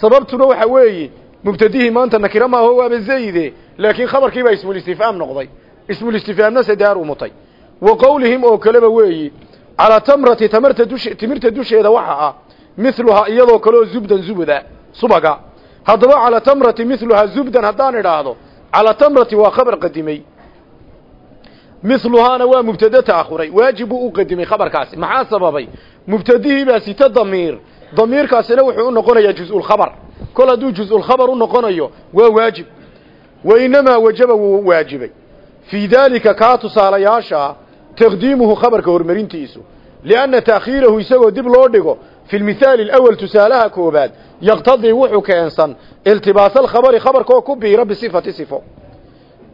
sababtuna waxa weeye mubtadihii maanta nakiro maaho waaba zayde laakiin khabarkii baa ismulistifhaam noqday. Ismulistifhaamna sadaaru mutay. Wa qowlihim oo kaleba weeyi calaa tamrati tamarta dush timirta dusheeda waxa ah miluhaa iyadoo kaleoo zubdan zubda subaga. Haddaba calaa tamrati miluhaa zubdan haddaan idhaahdo calaa tamrati waa khabar qadimay. Miluhaana waa mubtade ta'akhuray waajib buu u qadimay khabarkaasi maxaa sababay? Mubtadihii baa sita damiir damiirkaasina wuxuu u noqonayaa juz'ulkhabar kol hadduu juz'ulkhabar u noqonayo waa waajib. Wa inamaa wajaba wuu waajibay. Fii daalika kaa tusaalayaasha taqdiimuhu khabarka horumarintiisu. Lianna ta'khiirahu isagoo dib loo dhigo fi lmithaali alawal tusaalaha koobaad yaqtadii wuxuu keensan iltibaasa alkhabari khabarkaoo ku biira bisifati sifo.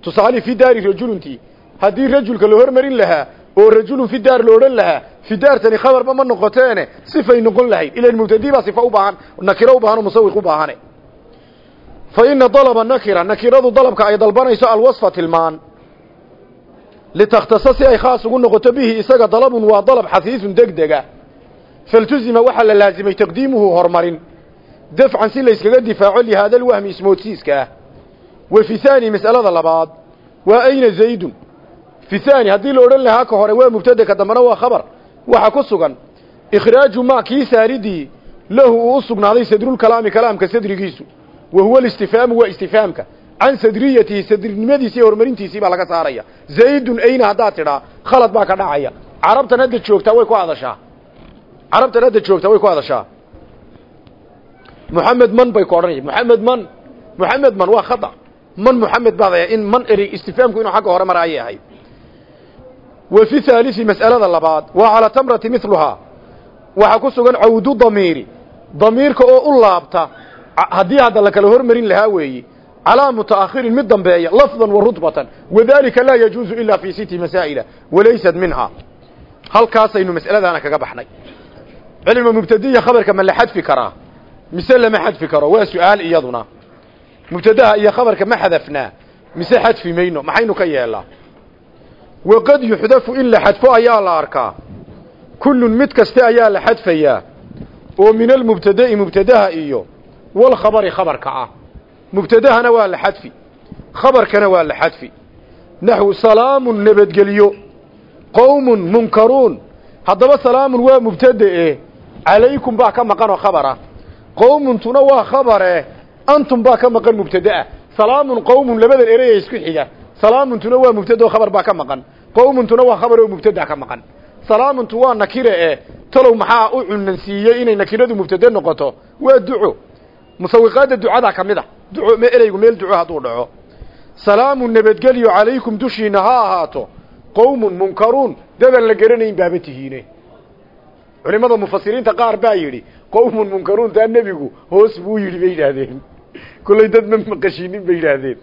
Tusaale fi daari rajuluntii haddii rajulka la hormarin lahaa oo rajulun fi daar la odhan lahaa fi daartani khabarba ma noqoteene sifay noqon lahayd. Ilan mubtadii baa sifa u baahan nakiro u baahan oo musawiq u baahane fa ina dalaba nakira nakiradu dalabka ay dalbanayso alwasfa tilmaan. Litakhtasa si ay khaas ugu noqoto bihi isaga dalabun waa dalab xasiisun degdega. Faltuzima waxaa la laazimay taqdiimuhu horumarin. Dafcan si layskaga difaaco lihaada alwahmi ismoodsiiska ah. Wa fi haani mas'alada labaad waa ayna zaydun fi haani haddii la odhan lahaa ka hore waa mubtada ka dambana waa khabar. Waxaa ku sugan ikhraaju ma kii saaridii lahu uu u sugnaaday sadrulkalaami kalaamka sadrigiisu. Wa huwa alistifhaamu waa istifhaamka. Can sadriyatihi sadrinimadiisi iyo horumarintiisii baa laga saaraya. Zaydun ayna haddaad tidhaa khalad baa ka dhacaya. Carabtan hadda joogtaa way ku hadashaa carabtan hadda joogtaa way ku hadashaa moxamed man bay ku odhanaya moxamed man moxamed man waa khata man moxamed baad in man istifhaamku inuu xagga hore mara ayay ahayd wa fi haalisi mas'alada labaad waa calaa tamrati miluhaa waxaa ku sugan cawdu damiiri. Damiirka oo u laabta haddii hadda la kala hormarin lahaa weeye calaa mutaakhirin mid dambeeya lafdan wa rutbatan wadalika laa yajuuzu ilaa fii siti masaa'ila walaysat minhaa halkaasaynu mas'aladaana kaga baxnay. Cilma mubtadiya khabarka ma la xadfi karaa? Mise lama xadfi karo? Waa su'aal iyaduna. Mubtadaha iyo khabarka waqad yuxdafu in la xadfo ayaa la arkaa kullun mid kaste ayaa la xadfayaa oo min almubtada'i mubtadaha iyo walkhabari khabarka ah mubtadahana waa la xadfi khabarkana waa la xadfi naxwu salaamun nabadgelyo qowmun munkaruun haddaba salaamun waa mubtade calaykum baa ka maqanoo khabara qowmuntuna waa khabare antum baa ka maqan mubtada'a salaamun qowmun labadan erey ee isku xiga salaamuntuna waa mubtada oo khabar baa ka maqan. Qowmuntuna waa khabar oo mubtada ka maqan. Salaamuntu waa nakire ee talow maxaa u cunansiiyey inay nakiradu mubtade noqoto? Waa duco. Musawiqaadda ducadaa ka mid a duco me ereygu meel duco hadduu dhaco. Salaamun nabadgelyo calaykum dushiina ha ahaato. Qowmun munkaruun. Dadan la garanayn baaba tihiine. Culimada mufasiriinta qaar baa yidhi qowmun munkaruun taa nebigu hoos buu yidhi bay yidhaahdeen. Kollay dad ma maqashinin bay yidhaahdeen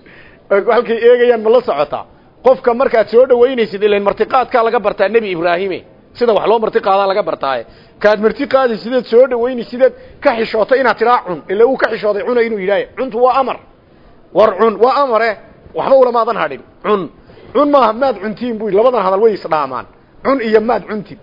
halkay eegayaan ma la socotaa? Qofka markaad soo dhawaynaysid ilan martiqaadkaa laga bartaa nebi ibraahime. Sida wax loo marti qaadaa laga bartaaye. Kaad marti qaadi sideed soo dhawayni sideed ka xishooto inaad tiraa cun. Ila uu ka xishooday cuna inuu yidhaaye cuntu waa amar. War cun waa amare waxba ulamaadan hadhin. Cun. Cun maaha maad cuntiin bu labadan hadal way isdhaamaan. Cun iyo maad cuntid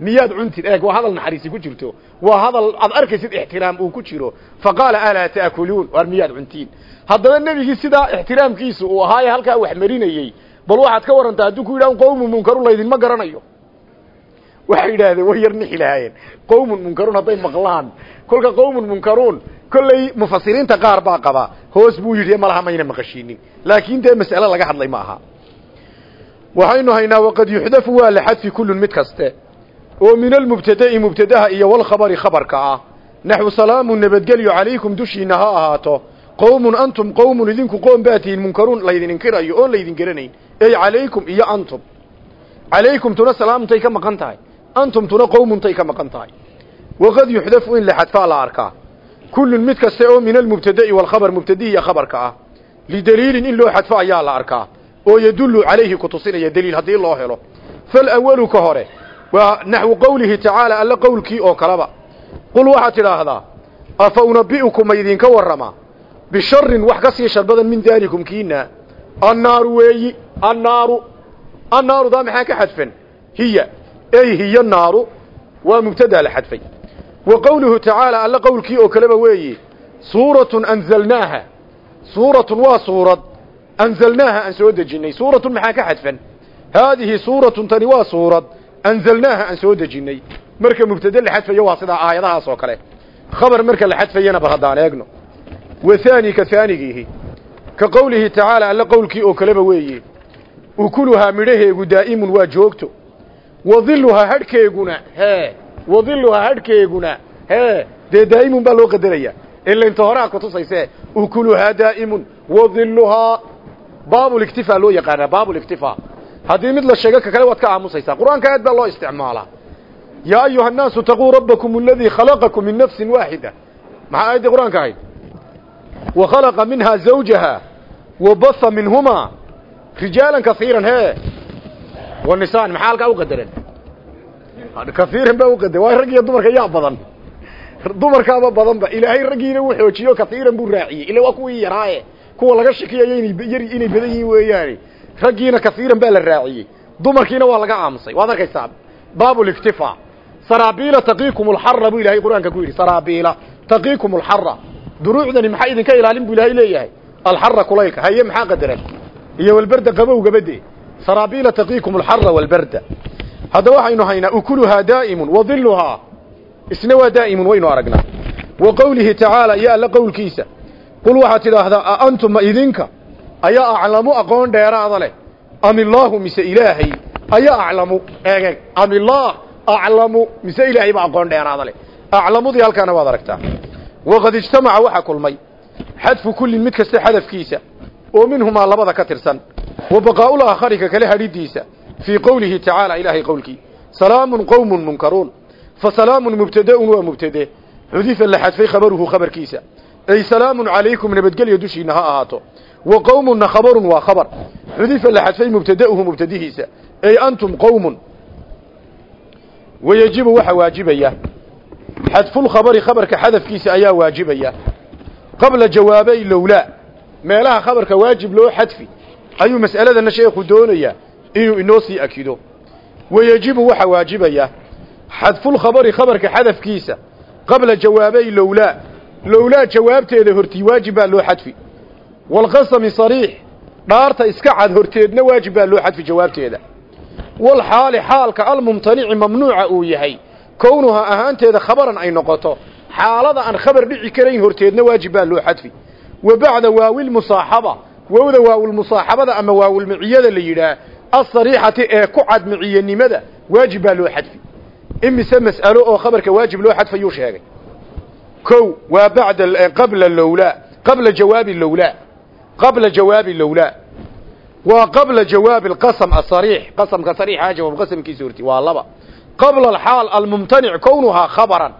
miyaad cuntid eeg waa hadal naxariisi ku jirto. Waa hadal aad arkaysid ixtiraam uu ku jiro. Faqaala alaa ta'kuluun? Waar miyaad cuntiin haddaba nebigii sidaa ixtiraamkiisu uu ahaaye halkaa wax marinayey bal waxaad ka warantaa hadduu ku yidhaha qowmu munkaru laydinma garanayo. Waxay yidhaahdeen way yar nixi lahaayeen. Qowmun munkaruun hadday maqlaan. Kolka qowmun munkaruun kolley mufasiriinta qaar baa qaba. Hoos buu yidhi malaha mayna maqashiinin. Laakiin dee mas'ale laga hadlay ma aha. Waxaynu haynaa waqad yuxdafu waa la xadfi kullun mid kaste oo min almubtada'i mubtadaha iyo walkhabari khabarka ah. Naxwu salaamun nabadgelyo calaykum dushiina ha ahaato qowmun antum qowmun idinku qoom baa tihiin munkaruun laydin inkirayo oon laydin garanayn ey calaykum iyo antum. Calaykumtuna salaamtay ka maqan tahay. Antumtuna qowmuntay ka maqan tahay. Waqad yuxdafu in la xadfaa la arkaa. Kullun mid kaste oo min almubtada'i walkhabar mubtadihi iyo khabarka ah. Lidaliilin in loo xadfo ayaa la arkaa. Oo yadullu calayhi ku tusinaya daliil haddii loo helo. Falawalu ka hore waa naxwu qowlihi tacaala alla qowlkii oo kaleba qul waxaad tidhaahdaa afa unabi'ukum idinka warramaa bisharin wax ka sii shar badan min daalikum kiina. Annaaru weeyi annaaru annaaru daa maxaa ka xadfan? Hiya ey hiya naaru waa mubtadaa la xadfay. Wa qowluhu tacaala alla qowlkii oo kaleba weeyi suuratun anzalnaaha. Suuratun waa suurad anzalnaaha aan soo dejinnay. Suuratun maxaa ka xadfan? Haadihi suuratun tani waa suurad anzalnaaha aan soo dejinnay. Marka mubtade la xadfayo waa sidaa aayadahaas oo kale. Khabar marka la xadfayana bar haddaan eegno wa haani ka haanigiihi ka qowlihi tacaala alla qowlkii oo kaleba weeye. Ukuluhaa midhaheegu daa'imun waa joogto. Wadiluhaa hadhkeeguna hee wadiluhaa hadhkeeguna hee dee daa'imun baa loo qadaraya. Ila inta horaa kutusayse ukuluhaa daa'imun wadiluhaa baabuliktifaa loo yaqaanaa baabuliktifaa haddii mid la sheego ka kale waad ka aamusaysaa. Qur'aanka aad baa loo isticmaalaa. Yaa ayuha annaasu taquu rabbakum aladii khalaqakum min nafsin waaxida maxaa aayaddii qur'aanka minhaa zawjaha wa baha minhumaa rijaalan kaiiran hee wa nisaan maxaa halkaa u qadaran kaiiran baa uqadaran waa rag iyo dumarka yaa badan badanba ilaahay raggiina uu xoojiyo kaiiran buu raaciyey ila waa kuwii yaraaye kuwa laga shakiyayo inay inay badan yihiin weeyaane raggiina kaiiran baa la raaciyey dumarkiina waa laga aamusay waad arkaysaa baabuliktifa saraabiila taqiikum alxara buu ilahay qur'aanka ku yidhi saraabiila taqiikum alxara duruucdani maxaa idinka ilaalin buu ilaahay leeyahay? Alxara kulaylka haye maxaa qadaran? Iyo walberda qabowgabade saraabiila taqiikum alxara walberda hadda waxaynu haynaa ukuluhaa daa'imun wadiluhaa isna waa daa'imun waynu aragnaa. Wa qowlihi tacaala iyo alla qowlkiisa qul waxaad tidhaahdaa a antum ma idinka? Ayaa aclamu aqoon dheeraada leh? Am illaahu mise ilaahay? Ayaa aclamu eegeg am illaah aclamu mise ilaahay ba aqoon dheeraada leh. Aclamudii halkaana waad aragtaa waqad ijtamaca waxaa kulmay xadfu kullin mid kasta xadafkiisa oo minhumaa labada ka tirsan wa baqaa'ul aakharika kale hadhidiisa fii qowlihi tacaala ilaahay qowlkii salaamun qowmun munkaruun. Fa salaamun mubtadaun waa mubtade. Xudifa la xadfay khabaruhu khabarkiisa. Ay salaamun calaykum nabadgelyo dushiina ha ahaato. Wa qowmunna khabarun waa khabar. Xudifa la xadfay mubtada'uhu mubtadihiisa. Ay antum qowmun wayajibu waxaa waajibaya xadfulkhabari khabarka xadafkiisa ayaa waajibaya. Qabla jawaabay lowlaa meelaha khabarka waajib loo xadfi ayuu mas'aladana sheekhu doonayaa inuu inoo sii akido. Wayajibu waxaa waajibaya. Xadfulkhabari khabarka xadafkiisa qabla jawaabay lowlaa lowlaa jawaabteeda hortii waajib baa loo xadfi. Walqasami sariix dhaarta iska cad horteedna waajib baa loo xadfi jawaabteeda. Walxaali xaalka almumtanici mamnuuca uu yahay kownuha ahaanteeda khabaran ay noqoto xaalada aan khabar dhici karayn horteedna waajib baa loo xadfi. Wa bacda waawilmusaaxaba wowda waawilmusaaxabada ama waawilmiciyada la yidhaah asariixati ee ku cad miciyanimada waajib baa loo xadfi. Imise mas'alo oo khabarka waajib loo xadfayuu sheegay. Kow waa bacda qabla lowlaa qabla jawaabi lowlaa qabla jawaabi lowlaa waa qabla jawaabi alqasam asariix qasamka sariixa jawaab qasamkiisa horti waa laba qabla alxaal almumtanic kownuhaa khabaran.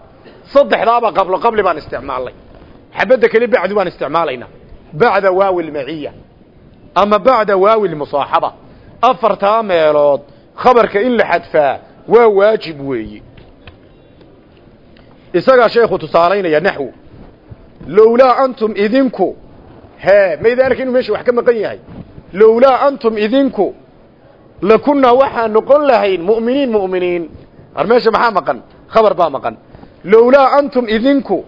Saddexdaaba qablo qabli baan isticmaalnay xabadda keli bacdu baan isticmaalaynaa bacda waawi lmaciya ama bacda waawi lmusaaxaba afartaa meelood khabarka in la xadfaa waa waajib weeye isagaa sheekhu tusaalaynaya naxwu. Lowlaa antum idinku hee mayda arka inuu meesha wax ka maqan yahay. Lowlaa antum idinku lakunnaa waxaa noqon lahayn mu'miniin mu'miniin ar meesha maxaa maqan? Khabar baa maqan. Lowlaa antum idinku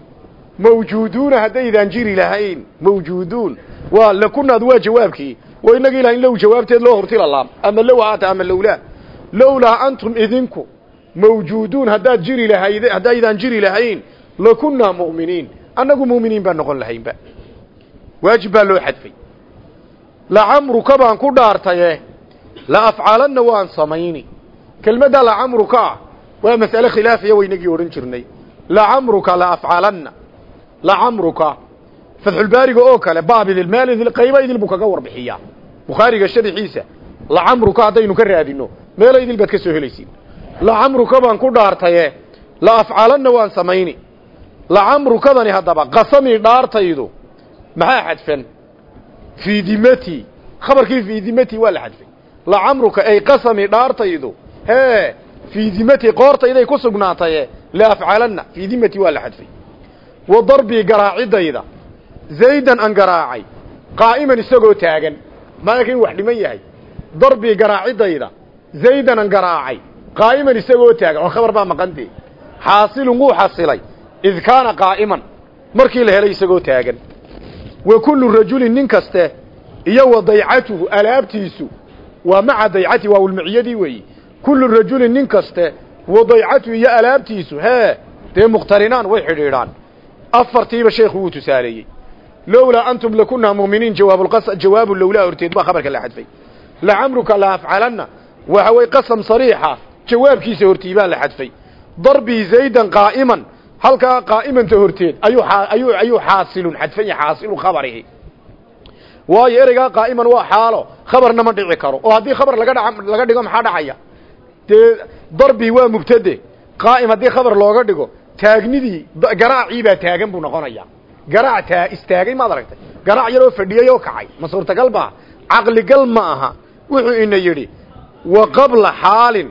mawjuuduuna haddaydaan jiri lahayn mawjuuduun waa lakunaadu waa jawaabkii. Waa inagii lahayn low jawaabteed loo hortila laam. Ama low haata ama lowlaa lowlaa antum idinku mawjuuduun haddaad jiri lahayd haddaydaan jiri lahayn lakunnaa mu'miniin. Annagu mu'miniin baan noqon lahaynba. Waajib baa loo xadfay. Lacamruka baan ku dhaartaye la afcalanna waan samayni. Kelmadda lacamruka ah waa mas'ale khilaafiya waynagii odhan jirnay. Lacamruka la afcalanna. Lacamruka fatxulbaariga oo kale baabililmaali qayba idil buu kaga warbixiyaa. Bukhaariga sharaxiisa lacamruka haddaynu ka raadino meela idil baad ka soo helaysiin lacamruka baan ku dhaartaye la afcalanna waan samayni. Lacamrukadani haddaba qasamii dhaartaydu maxaa xadfan? Fii dimati khabarkii fii dimati waa la xadfay. Lacamruka ay qasami dhaartaydu hee fii dimati qoortayday ku sugnaataye la afcalanna fii dimati waa la xadfay. Wa darbii garaacidayda zaydan an garaacay qaa'iman isagoo taagan maaka in wax dhiman yahay. Darbii garaacidayda zaydan an garaacay qaa'iman isagoo taagan oo khabar baa maqantee xaasilun wuu xasilay id kaana qaa'iman markii la helay isagoo taagan. Wa kullu rajulin nin kaste iyo wa daycatuhu alaabtiisu waa maca daycati waa ulmiciyadii weeyi kullu rajulin nin kaste wa daycatuhu iyo alaabtiisu hee dee muqtarinaan way xidhiidhaan afartiiba sheekhu wuu tusaaleeyey lowlaa antum lakunaa mu'miniin jawaabu lowlaa horteed baa khabarka la xadfay lacamruka la afcalanna waxa way qasam sariixa jawaabkiisa hortii baa la xadfay darbii zaydan qaa'iman halkaa qaa'imanta horteed ayuu ayuu ayuu xaasilun xadfan yahay xaasilu khabarihi waayo ereygaa qaa'iman waa xaalo khabarna ma dhici karo oo haddii khabar laga dha laga dhigo maxaa dhacaya dee darbii waa mubtade. Qaa'im haddii khabar looga dhigo taagnidii garaacii baa taagan buu noqonaya garaac taa istaagay maad aragtay. Garaac yaroo fadhiyay oo kacay. Ma suurtagal baa? Caqligal ma aha. Wuxuu ina yidhi wa qabla xaalin.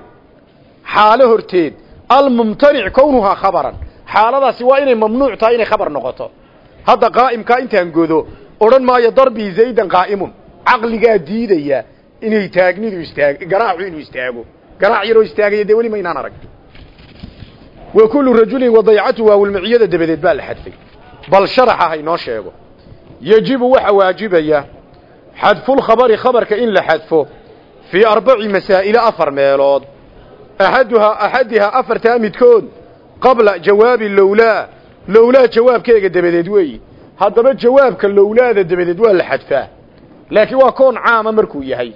Xaalo horteed almumtanic kownuhaa khabaran. Xaaladaasi waa inay mamnuuc tahay inay khabar noqoto. Hadda qaa'imkaa intaan godo odhan maayo darbii zaydan qaa'imun. Caqligaa diidaya inay taagnidu istaag garaacu inuu istaago garaac yaroo istaagaya dee weli maynaan arag wa kullu rajulin wadaycatu waawilmiciyada dabadeed baa la xadfay. Bal sharaxa haynoo sheego. Yejibu waxa waajibaya xadfulkhabari khabarka in la xadfo fii arbaci masaa'ile afar meelood. Axaduhaa axadihaa afartaa midkood qabla jawaabi lowlaa. Lowlaa jawaabkeega dabadeed weeyi. Haddaba jawaabka lowlaada dabadeed waa la xadfaa. Laakiin waa koon caama markuu yahay.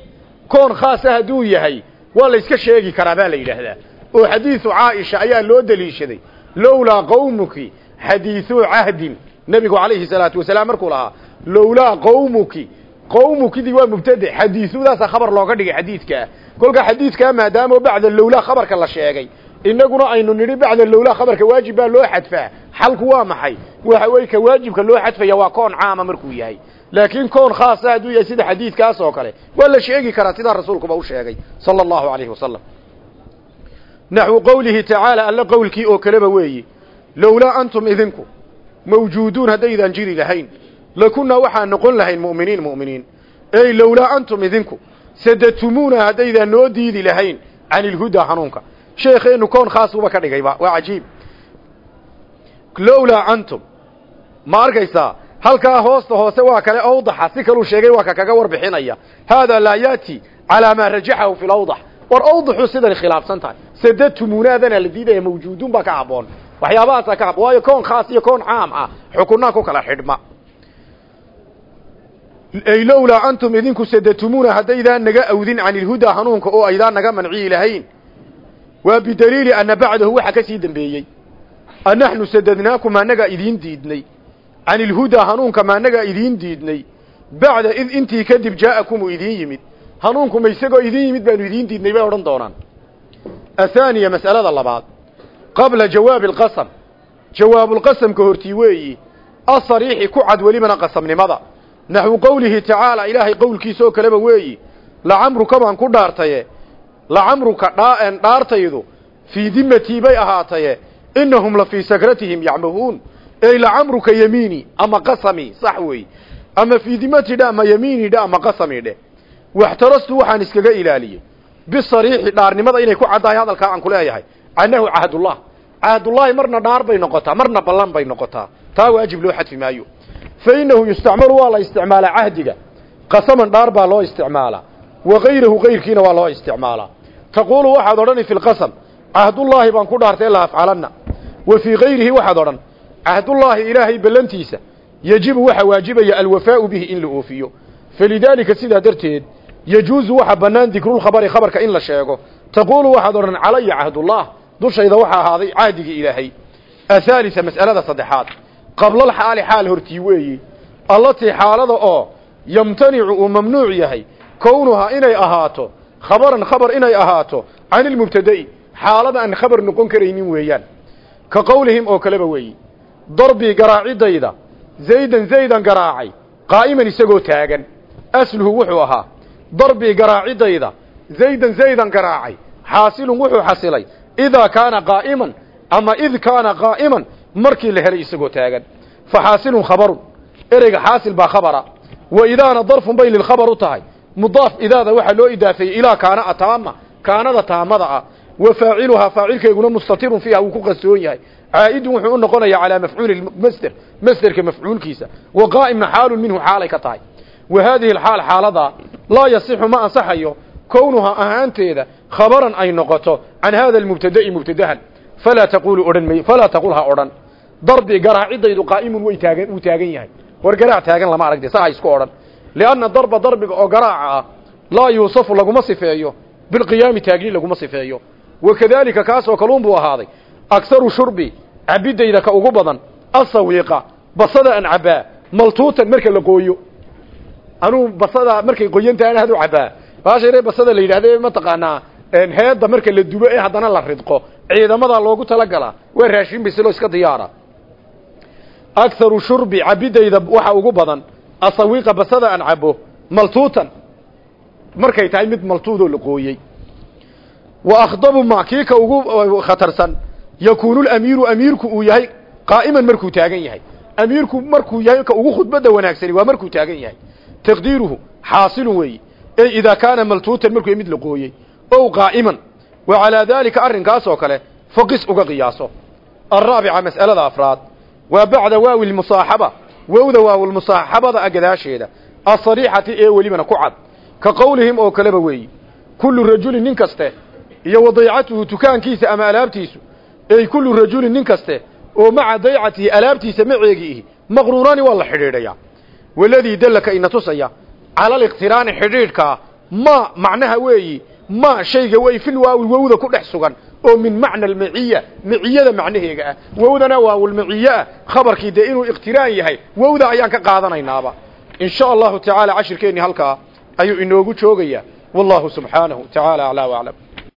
Koon khaasa hadduu yahay waa la yska sheegi karaa baa la yidhaahdaa. Oo xadiisu caaisha ayaa loo deliishaday. Lowlaa qawmuki xadiisuu cahdin. Nebigu calayhi salaatu wasalaam markuu lahaa lowlaa qawmuki. Qawmukidii waa mubtade. Xadiisudaasa khabar looga dhigay xadiidkaa kolkaa xadiidkaa maadaama bacda lowlaa khabarka la sheegay inaguna aynu nidhi bacda lowlaa khabarka waajib baa loo xadfaa xalku waa maxay? Waxa weye ka waajibka loo xadfaya waa koon caama markuu yahay. Laakiin koon khaasa hadduu yahay sida xadiidkaas oo kale waa la sheegi karaa sidaa rasuulkuba u sheegay sala allahu alayhi wasalam naxwu qowlihi tacaala alla qowlkii oo kaleba weeyi lowlaa antum idinku mawjuuduun haddaydaan jiri lahayn lakunnaa waxaan noqon lahayn mu'miniin mu'miniin. Ey lowlaa antum idinku sadadtumuuna haddaydaan noo diidi lahayn can ilhudaa hanuunka. Sheekheennu koon khaasuba ka dhigayba waa cajiib lowlaa antum. Ma arkaysaa? Halkaa hoosta hoose waa kale awdaxa. Si kaluu sheegay waa ka kaga warbixinaya. Haadaa laa yaati calaa maa rajaxahu fi lawdax war awdaxu sidani khilaafsan tahay. Sadadtumuunaadana la diidaya mawjuuduun baa ka habboon. Waxyaabahaasaa ka hab waayo koon khaas iyo koon caam ah. Xukunaa ku kala xidhma. Ay lowlaa antum idinku sadetumuuna haddaydaan naga awdin can ilhudaa hanuunka oo aydaan naga manciyi lahayn. Waa bidaliili anna bacdahu waxa ka sii dembeeyey annaxnu sadadnaakum annagaa idiin diidnay. Can ilhudaa hanuunka maannagaa idiin diidnay. Bacda id intii kadib jaa'akumuu idiin yimid. Hanuunkuma isagoo idiin yimid baanu idiin diidnay bay odhan doonaan. Athaaniya mas'alada labaad. Qabla jawaabi alqasam jawaabulqasamka hortii weeyi asariixi ku cad welibana qasamnimada. Naxwu qowlihi tacaala ilaahay qowlkiisa oo kaleba weeyi lacamruka baan ku dhaartaye lacamruka dhaartaydu fii dimatii bay ahaataye inahum la fii sakratihim yacmahuun ey lacamruka yamiini ama qasami sax weey ama fii dimati dhe ama yamiini dhe ama qasami dheh waxtarastu waxaan iskaga ilaaliyey bisariixi dhaarnimada inay ku caddahay hadalkaa aan ku leeyahay annahu cahdullah cahdullaahi marna dhaar bay noqotaa marna ballan bay noqotaa taa waajib loo xadfi maayo fa innahu yustacmalu waa la isticmaalaa cahdiga qasaman dhaar baa loo isticmaalaa wa gayrahu gayrkiina waa loo isticmaalaa taquulu waxaad odhani fi lqasam cahdullaahi baan ku dhaartay la wa fii gayrihi waxaad odhan cahdullaahi ilaahay ballantiisa yejibu waxa waajibaya alwafaau bihi in la oofiyo. Falidaalika sidaa darteed yejuusu waxa bannaan dikrulkhabari khabarka in la sheego. Taquulu waxaad odhan calaya cahdullah dushayda waxaa ahaaday cahdigii ilaahay. Athaalisa mas'alada saddexaad qablalxaali xaal hortii weeyi allatii xaalada oo yamtanicu uu mamnuuc yahay kownuhaa inay ahaato khabaran khabar inay ahaato can ilmubtada'i xaalada aan khabar noqon karaynin weeyaan ka qowlihim oo kaleba weeyi. Darbii garaacidayda zaydan zaydan garaacay qaa'iman isagoo taagan. Asluhu wuxuu ahaa darbii garaacidayda zaydan zaydan garaacay. Xaasilun wuxuu xasilay idaa kaana qaa'iman ama id kaana qaa'iman markii la helay isagoo taagan. Fa xaasilun khabarun ereyga xaasil baa khabara. Wa idaana darfun bay lilkhabar u tahay. Mudaaf idaada waxaa loo idaafeeyey ilaa kaana ataama kaanada taamada ah wa faaciluhaa faacilkeeguna mustatirun fiiha wuu ku qasoon yahay. Caa'idun wuxuu u noqonayaa calaa mafcuuli masder masderka mafcuulkiisa. Wa qaa'imna xaalun minhu xaalay ka tahay. Wa haadihi alxaal xaaladaa laa yasixu ma ansaxayo kownuhaa ahaanteeda khabaran ay noqoto can hada almubtada'i mubtadahan. Falaa taqulu odhan may falaa taqul ha odhan. Darbi garaacidaydu qaa'imun way taagan wuu taagan yahay. War garaac taagan lama aragte sa ha isku odhan. Lianna darba darbiga oo garaaca wakadaalika kaasoo kaluun buu ahaaday akharu shurbi cabidayda ka ugu badan asawiiqa basada an cabbaa maltuutan marka la qooyo anuu basada markay qoyantahan hadu cabbaa baashayre basada la yidhahde mataqaanaa heedda marka la dubo ee haddana la ridqo ciidamada loogu talagalaa waa raashin bisiloo iska diyaara akharu shurbi cabidayda waxa ugu badan asawiiqa basada aan cabo maltuutan markay tahay mid maltuudoo la wa akhdabu ma kii ka ugu khatarsan yakuunu lamiiru amiirku uu yahay qaa'iman markuu taagan yahay amiirku markuu yahay ka ugu khudbadda wanaagsani waa markuu taagan yahay taqdiiruhu xaasilun weeyi ey idaa kaana maltuutan markuu yahay mid la qooyey ow qaa'iman wa calaa daalika arrinkaas oo kale faqis uga qiyaaso alraabica mas'alada afraad waa bacda waawi lmusaaxaba wowda waawilmusaaxabada a gadaasheeda asariixati ee welibana ku cad ka qowlihim oo kaleba weeyi kullu rajulin nin kaste iyo wa daycatuhu tukaankiisa ama alaabtiisu ey kullu rajulin nin kaste oo maca daycatihi alaabtiisa maceegiihi maqruurani waa la xidhiidhayaa waladii dallaka ina tusaya cala aliqtiraani xidhiidhkaa ma macnaha weeyi ma shayga way fil waawi wowda ku dhex sugan oo min macna almaciya maciyada macnaheega ah. Wowdana waawilmaciye ah khabarkii dee inuu iqtiraan yahay wowda ayaan ka qaadanaynaaba in sha allahu tacaala cashirkeenni halkaa ayuu inoogu joogayaa wallahu subxaanahu tacaala aclaa waclam